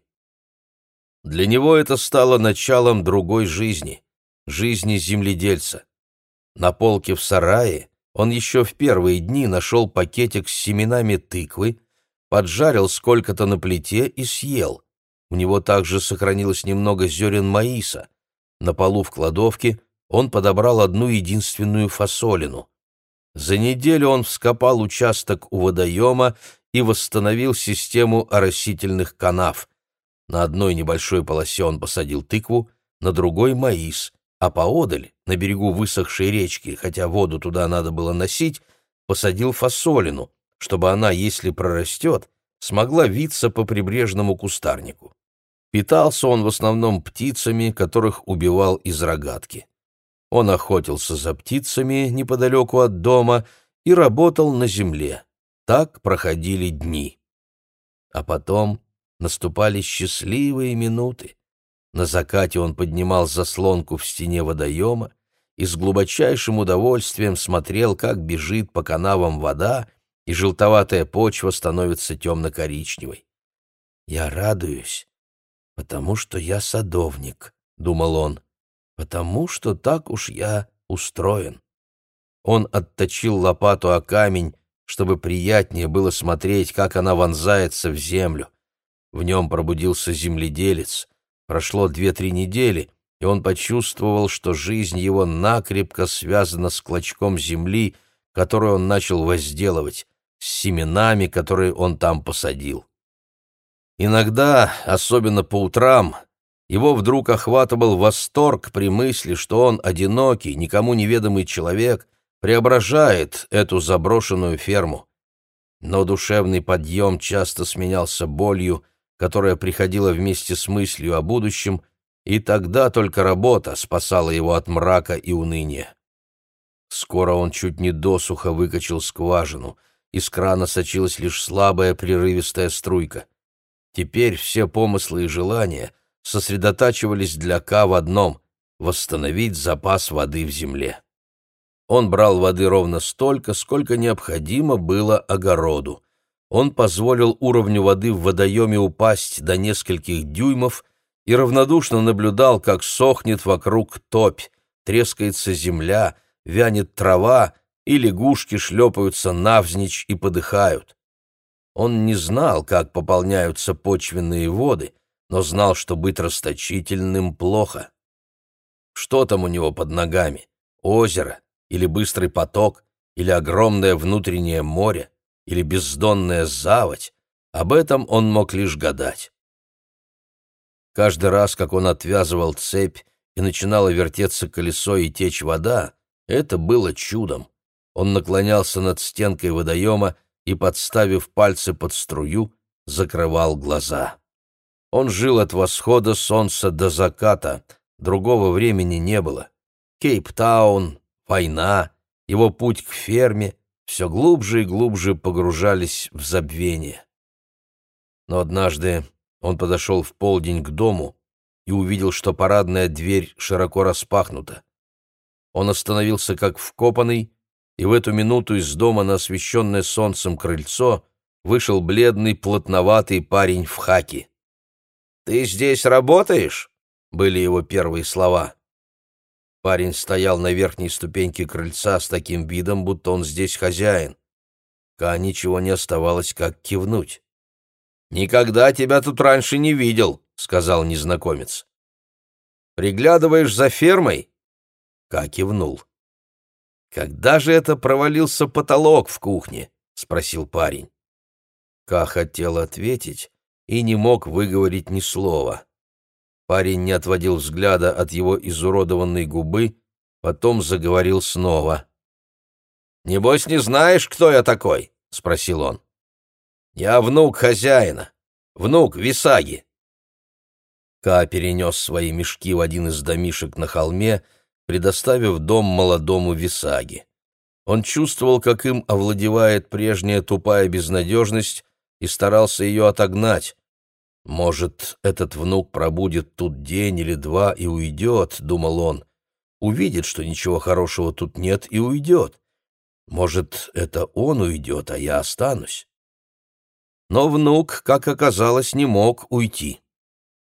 Для него это стало началом другой жизни, жизни земледельца. На полке в сарае он еще в первые дни нашел пакетик с семенами тыквы, поджарил сколько-то на плите и съел. У него также сохранилось немного зерен маиса. На полу в кладовке он подобрал одну единственную фасолину. За неделю он вскопал участок у водоема и восстановил систему оросительных канав. На одной небольшой полосе он посадил тыкву, на другой — маис, а поодаль, на берегу высохшей речки, хотя воду туда надо было носить, посадил фасолину, чтобы она, если прорастет, смогла виться по прибрежному кустарнику. Питался он в основном птицами, которых убивал из рогатки. Он охотился за птицами неподалеку от дома и работал на земле. Так проходили дни. А потом наступали счастливые минуты. На закате он поднимал заслонку в стене водоема и с глубочайшим удовольствием смотрел, как бежит по канавам вода, и желтоватая почва становится темно-коричневой. «Я радуюсь, «Потому что я садовник», — думал он, — «потому что так уж я устроен». Он отточил лопату о камень, чтобы приятнее было смотреть, как она вонзается в землю. В нем пробудился земледелец. Прошло две-три недели, и он почувствовал, что жизнь его накрепко связана с клочком земли, который он начал возделывать, с семенами, которые он там посадил. Иногда, особенно по утрам, его вдруг охватывал восторг при мысли, что он одинокий, никому неведомый человек, преображает эту заброшенную ферму. Но душевный подъем часто сменялся болью, которая приходила вместе с мыслью о будущем, и тогда только работа спасала его от мрака и уныния. Скоро он чуть не досуха выкачал скважину, из крана сочилась лишь слабая прерывистая струйка. Теперь все помыслы и желания сосредотачивались для Ка в одном — восстановить запас воды в земле. Он брал воды ровно столько, сколько необходимо было огороду. Он позволил уровню воды в водоеме упасть до нескольких дюймов и равнодушно наблюдал, как сохнет вокруг топь, трескается земля, вянет трава, и лягушки шлепаются навзничь и подыхают. Он не знал, как пополняются почвенные воды, но знал, что быть расточительным плохо. Что там у него под ногами? Озеро? Или быстрый поток? Или огромное внутреннее море? Или бездонная заводь? Об этом он мог лишь гадать. Каждый раз, как он отвязывал цепь и начинало вертеться колесо и течь вода, это было чудом. Он наклонялся над стенкой водоема и, подставив пальцы под струю, закрывал глаза. Он жил от восхода солнца до заката, другого времени не было. Кейптаун, война, его путь к ферме все глубже и глубже погружались в забвение. Но однажды он подошел в полдень к дому и увидел, что парадная дверь широко распахнута. Он остановился как вкопанный, и в эту минуту из дома на освещенное солнцем крыльцо вышел бледный, плотноватый парень в хаке. «Ты здесь работаешь?» — были его первые слова. Парень стоял на верхней ступеньке крыльца с таким видом, будто он здесь хозяин. Ка ничего не оставалось, как кивнуть. «Никогда тебя тут раньше не видел», — сказал незнакомец. «Приглядываешь за фермой?» Ка кивнул. «Когда же это провалился потолок в кухне?» — спросил парень. Ка хотел ответить и не мог выговорить ни слова. Парень не отводил взгляда от его изуродованной губы, потом заговорил снова. «Небось, не знаешь, кто я такой?» — спросил он. Я внук хозяина, внук Висаги. Ка перенес свои мешки в один из домишек на холме, предоставив дом молодому Висаги. Он чувствовал, как им овладевает прежняя тупая безнадежность, и старался ее отогнать. «Может, этот внук пробудет тут день или два и уйдет», — думал он. «Увидит, что ничего хорошего тут нет, и уйдет. Может, это он уйдет, а я останусь». Но внук, как оказалось, не мог уйти.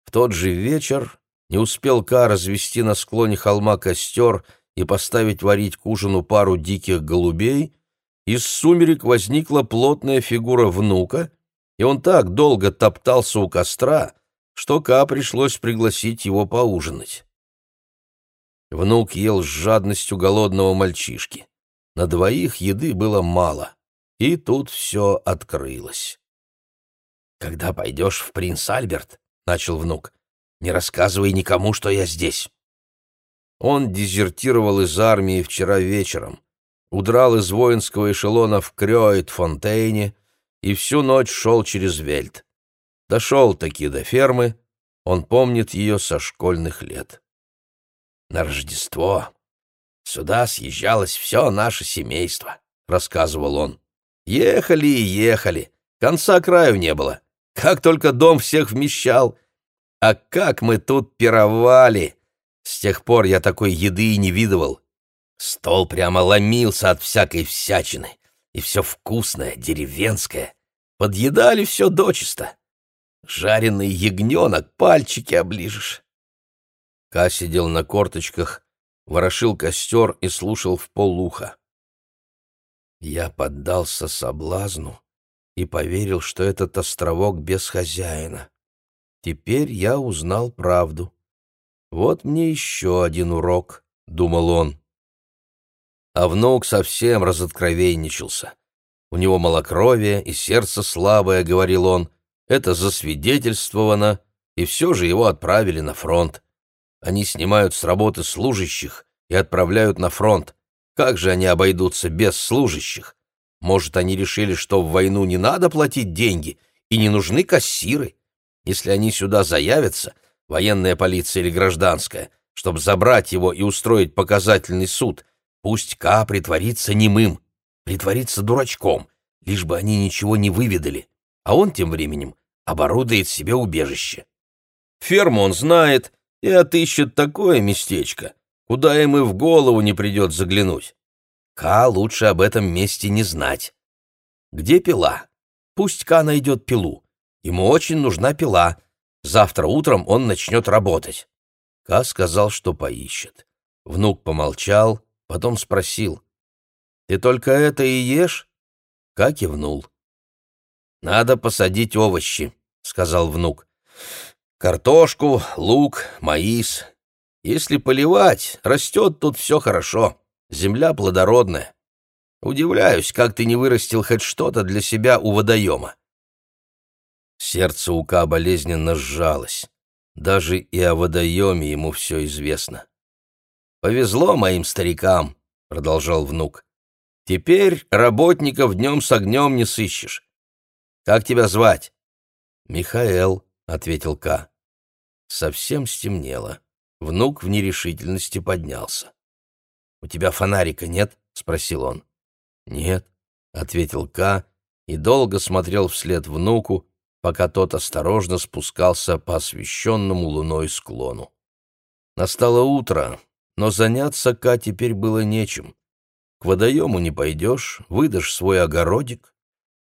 В тот же вечер не успел Ка развести на склоне холма костер и поставить варить к ужину пару диких голубей, из сумерек возникла плотная фигура внука, и он так долго топтался у костра, что Ка пришлось пригласить его поужинать. Внук ел с жадностью голодного мальчишки. На двоих еды было мало, и тут все открылось. «Когда пойдешь в принц Альберт», — начал внук, — «не рассказывай никому, что я здесь». Он дезертировал из армии вчера вечером, удрал из воинского эшелона в Крёйт-Фонтейне и всю ночь шел через Вельт. Дошел-таки до фермы, он помнит ее со школьных лет. «На Рождество сюда съезжалось все наше семейство», — рассказывал он. «Ехали и ехали, конца краю не было. Как только дом всех вмещал. А как мы тут пировали! С тех пор я такой еды и не видывал. Стол прямо ломился от всякой всячины. И все вкусное, деревенское. Подъедали все дочисто. Жареный ягненок, пальчики оближешь. Ка сидел на корточках, ворошил костер и слушал в полуха. Я поддался соблазну и поверил, что этот островок без хозяина. Теперь я узнал правду. Вот мне еще один урок, — думал он. А внук совсем разоткровенничался. У него малокровие и сердце слабое, — говорил он. Это засвидетельствовано, и все же его отправили на фронт. Они снимают с работы служащих и отправляют на фронт. Как же они обойдутся без служащих? Может, они решили, что в войну не надо платить деньги и не нужны кассиры? Если они сюда заявятся, военная полиция или гражданская, чтобы забрать его и устроить показательный суд, пусть Ка притворится немым, притворится дурачком, лишь бы они ничего не выведали, а он тем временем оборудует себе убежище. Ферму он знает и отыщет такое местечко, куда им и в голову не придет заглянуть. Ка лучше об этом месте не знать. Где пила? Пусть Ка найдет пилу. Ему очень нужна пила. Завтра утром он начнет работать. Ка сказал, что поищет. Внук помолчал, потом спросил. «Ты только это и ешь?» Ка кивнул. надо посадить овощи», — сказал внук. «Картошку, лук, маис. Если поливать, растет тут все хорошо. Земля плодородная. Удивляюсь, как ты не вырастил хоть что-то для себя у водоема». Сердце у Ка болезненно сжалось. Даже и о водоеме ему все известно. «Повезло моим старикам», — продолжал внук. «Теперь работников днем с огнем не сыщешь. Как тебя звать?» «Михаэл», — ответил Ка. Совсем стемнело. Внук в нерешительности поднялся. «У тебя фонарика нет?» — спросил он. «Нет», — ответил Ка и долго смотрел вслед внуку, пока тот осторожно спускался по освещенному луной склону. Настало утро, но заняться Ка теперь было нечем. К водоему не пойдешь, выдашь свой огородик.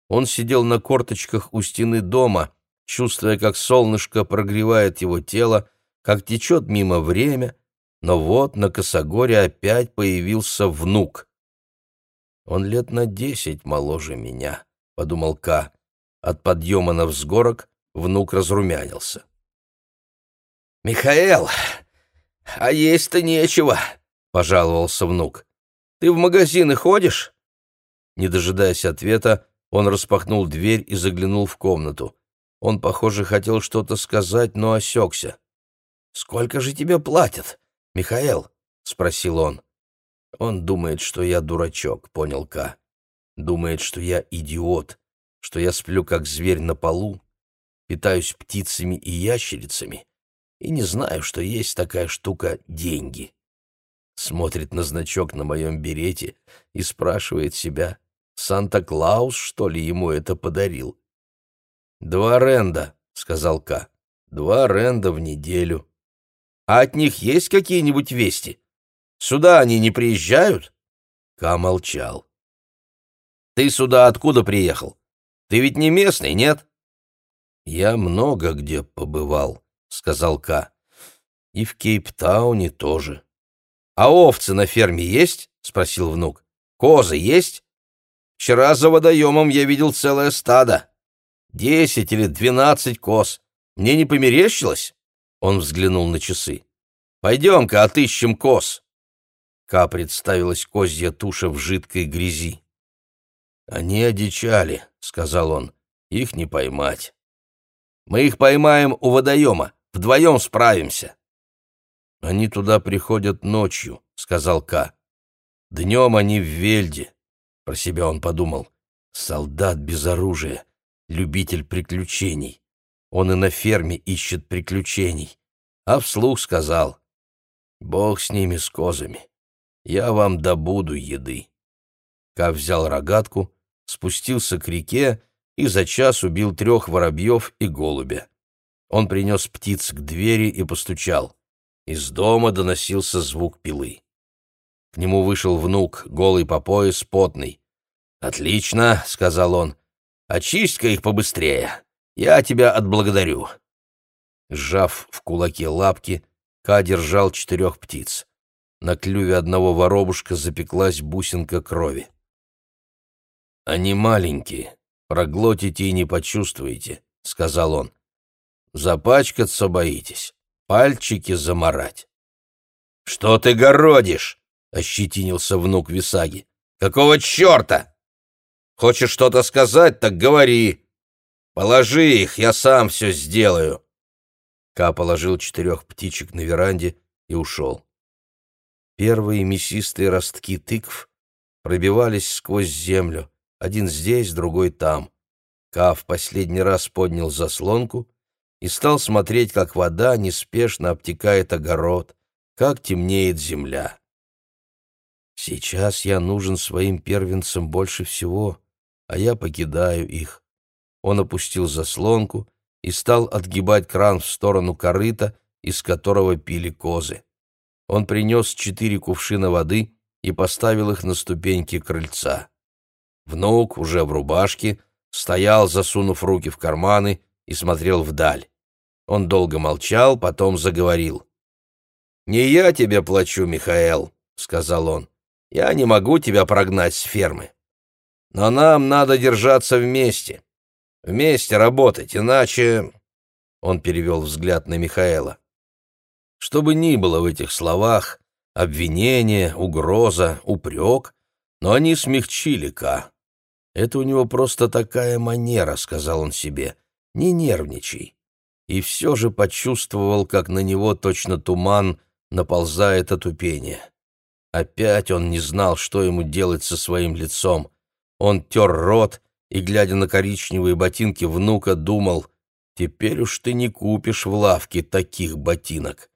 Он сидел на корточках у стены дома, чувствуя, как солнышко прогревает его тело, как течет мимо время, но вот на косогоре опять появился внук. «Он лет на десять моложе меня», — подумал Ка. От подъема на взгорок внук разрумянился. «Михаэл, а есть-то нечего», — пожаловался внук. «Ты в магазины ходишь?» Не дожидаясь ответа, он распахнул дверь и заглянул в комнату. Он, похоже, хотел что-то сказать, но осекся. «Сколько же тебе платят, Михаэл?» — спросил он. «Он думает, что я дурачок», — понял Ка. «Думает, что я идиот, что я сплю как зверь на полу, питаюсь птицами и ящерицами и не знаю, что есть такая штука деньги. Смотрит на значок на моем берете и спрашивает себя, Санта-Клаус, что ли, ему это подарил? «Два ренда», — сказал Ка, — «два ренда в неделю». «А от них есть какие-нибудь вести? Сюда они не приезжают?» Ка молчал. «Ты сюда откуда приехал? Ты ведь не местный, нет?» «Я много где побывал», — сказал Ка. «И в Кейптауне тоже». «А овцы на ферме есть?» — спросил внук. «Козы есть?» «Вчера за водоемом я видел целое стадо. Десять или двенадцать коз. Мне не померещилось?» Он взглянул на часы. «Пойдем-ка отыщем коз». Ка представилась козья туша в жидкой грязи. «Они одичали», — сказал он. «Их не поймать». «Мы их поймаем у водоема. Вдвоем справимся». «Они туда приходят ночью», — сказал Ка. «Днем они в Вельде», — про себя он подумал. «Солдат без оружия, любитель приключений. Он и на ферме ищет приключений». А вслух сказал, «Бог с ними, с козами. Я вам добуду еды». Ка взял рогатку, спустился к реке и за час убил трех воробьев и голубя. Он принес птиц к двери и постучал. Из дома доносился звук пилы. К нему вышел внук, голый по пояс, потный. «Отлично», — сказал он. «Очисть-ка их побыстрее. Я тебя отблагодарю». Сжав в кулаке лапки, Ка держал четырех птиц. На клюве одного воробушка запеклась бусинка крови. «Они маленькие, проглотите и не почувствуете», — сказал он. «Запачкаться боитесь, пальчики заморать». «Что ты городишь?» — ощетинился внук Висаги. «Какого черта? Хочешь что-то сказать, так говори. Положи их, я сам все сделаю». Ка положил четырех птичек на веранде и ушел. Первые мясистые ростки тыкв пробивались сквозь землю, один здесь, другой там. Ка в последний раз поднял заслонку и стал смотреть, как вода неспешно обтекает огород, как темнеет земля. Сейчас я нужен своим первенцам больше всего, а я покидаю их. Он опустил заслонку и стал отгибать кран в сторону корыта, из которого пили козы. Он принес четыре кувшина воды и поставил их на ступеньки крыльца. Внук, уже в рубашке, стоял, засунув руки в карманы, и смотрел вдаль. Он долго молчал, потом заговорил. «Не я тебе плачу, Михаэл», — сказал он. «Я не могу тебя прогнать с фермы. Но нам надо держаться вместе. Вместе работать, иначе...» Он перевел взгляд на Михаэла. Что бы ни было в этих словах, обвинение, угроза, упрек, но они смягчили Ка. «Это у него просто такая манера», — сказал он себе, — «не нервничай». И все же почувствовал, как на него точно туман наползает отупение. Опять он не знал, что ему делать со своим лицом. Он тер рот и, глядя на коричневые ботинки внука, думал, «Теперь уж ты не купишь в лавке таких ботинок».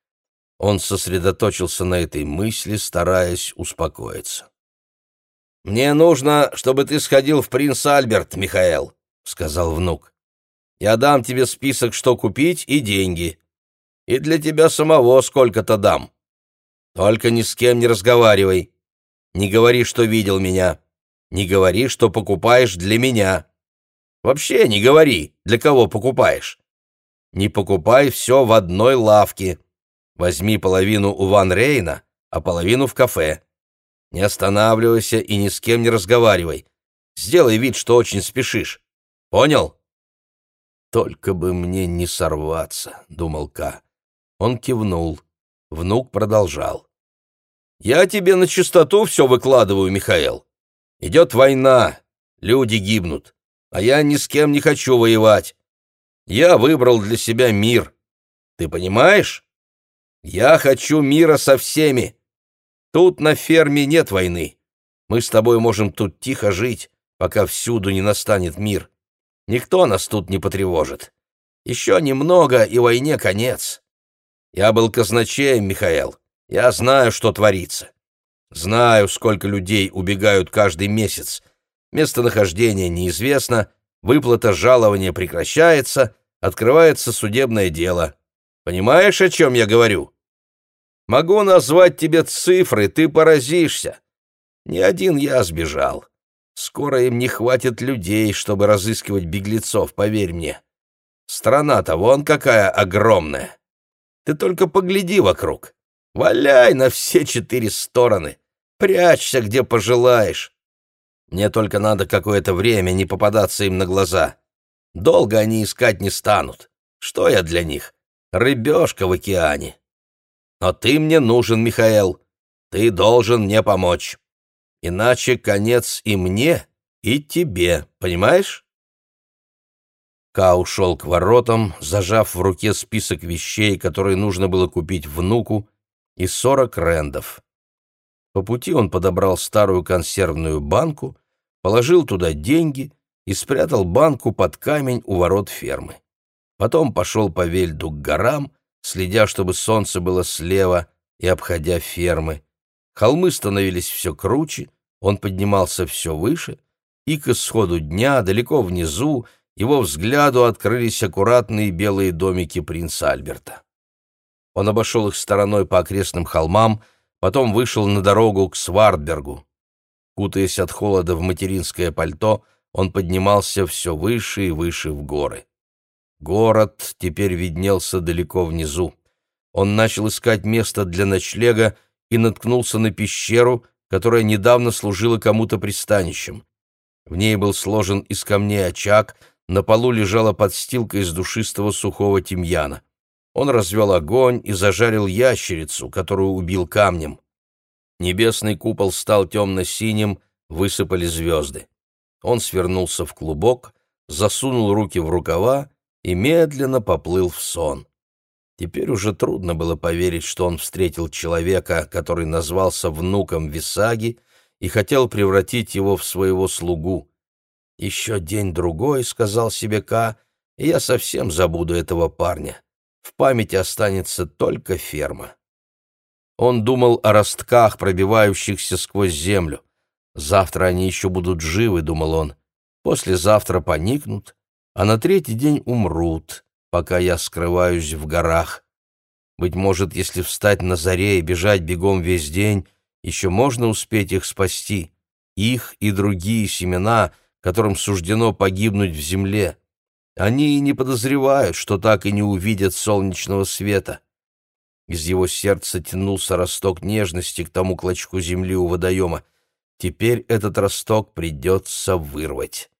Он сосредоточился на этой мысли, стараясь успокоиться. «Мне нужно, чтобы ты сходил в принц Альберт, Михаэл», — сказал внук. «Я дам тебе список, что купить, и деньги. И для тебя самого сколько-то дам. Только ни с кем не разговаривай. Не говори, что видел меня. Не говори, что покупаешь для меня. Вообще не говори, для кого покупаешь. Не покупай все в одной лавке. Возьми половину у Ван Рейна, а половину в кафе. Не останавливайся и ни с кем не разговаривай. Сделай вид, что очень спешишь. Понял? Только бы мне не сорваться, думал Ка. Он кивнул. Внук продолжал. Я тебе на чистоту все выкладываю, Михаил. Идет война, люди гибнут, а я ни с кем не хочу воевать. Я выбрал для себя мир. Ты понимаешь? Я хочу мира со всеми. Тут на ферме нет войны. Мы с тобой можем тут тихо жить, пока всюду не настанет мир. Никто нас тут не потревожит. Еще немного, и войне конец. Я был казначеем, Михаил. Я знаю, что творится. Знаю, сколько людей убегают каждый месяц. Местонахождение неизвестно, выплата жалования прекращается, открывается судебное дело. Понимаешь, о чем я говорю? Могу назвать тебе цифры, ты поразишься. Не один я сбежал. Скоро им не хватит людей, чтобы разыскивать беглецов, поверь мне. Страна-то вон какая огромная. Ты только погляди вокруг. Валяй на все четыре стороны. Прячься, где пожелаешь. Мне только надо какое-то время не попадаться им на глаза. Долго они искать не станут. Что я для них? Рыбешка в океане. Но ты мне нужен, Михаил. Ты должен мне помочь. Иначе конец и мне, и тебе, понимаешь? Ка ушел к воротам, зажав в руке список вещей, которые нужно было купить внуку, и сорок рендов. По пути он подобрал старую консервную банку, положил туда деньги и спрятал банку под камень у ворот фермы. Потом пошел по вельду к горам, следя, чтобы солнце было слева и обходя фермы. Холмы становились все круче, он поднимался все выше, и к исходу дня, далеко внизу, его взгляду открылись аккуратные белые домики принца Альберта. Он обошел их стороной по окрестным холмам, потом вышел на дорогу к Свардбергу. Кутаясь от холода в материнское пальто, он поднимался все выше и выше в горы. Город теперь виднелся далеко внизу. Он начал искать место для ночлега и наткнулся на пещеру, которая недавно служила кому-то пристанищем. В ней был сложен из камней очаг, на полу лежала подстилка из душистого сухого тимьяна. Он развел огонь и зажарил ящерицу, которую убил камнем. Небесный купол стал темно-синим, высыпали звезды. Он свернулся в клубок, засунул руки в рукава и медленно поплыл в сон. Теперь уже трудно было поверить, что он встретил человека, который назвался внуком Висаги и хотел превратить его в своего слугу. «Еще день-другой», — сказал себе Ка, — «и я совсем забуду этого парня. В памяти останется только ферма». Он думал о ростках, пробивающихся сквозь землю. «Завтра они еще будут живы», — думал он. «Послезавтра поникнут, а на третий день умрут, пока я скрываюсь в горах. Быть может, если встать на заре и бежать бегом весь день, еще можно успеть их спасти, их и другие семена, которым суждено погибнуть в земле. Они и не подозревают, что так и не увидят солнечного света. Из его сердца тянулся росток нежности к тому клочку земли у водоема. Теперь этот росток придется вырвать.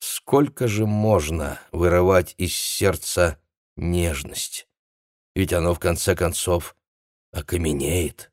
Сколько же можно вырывать из сердца нежность? Ведь оно, в конце концов, окаменеет.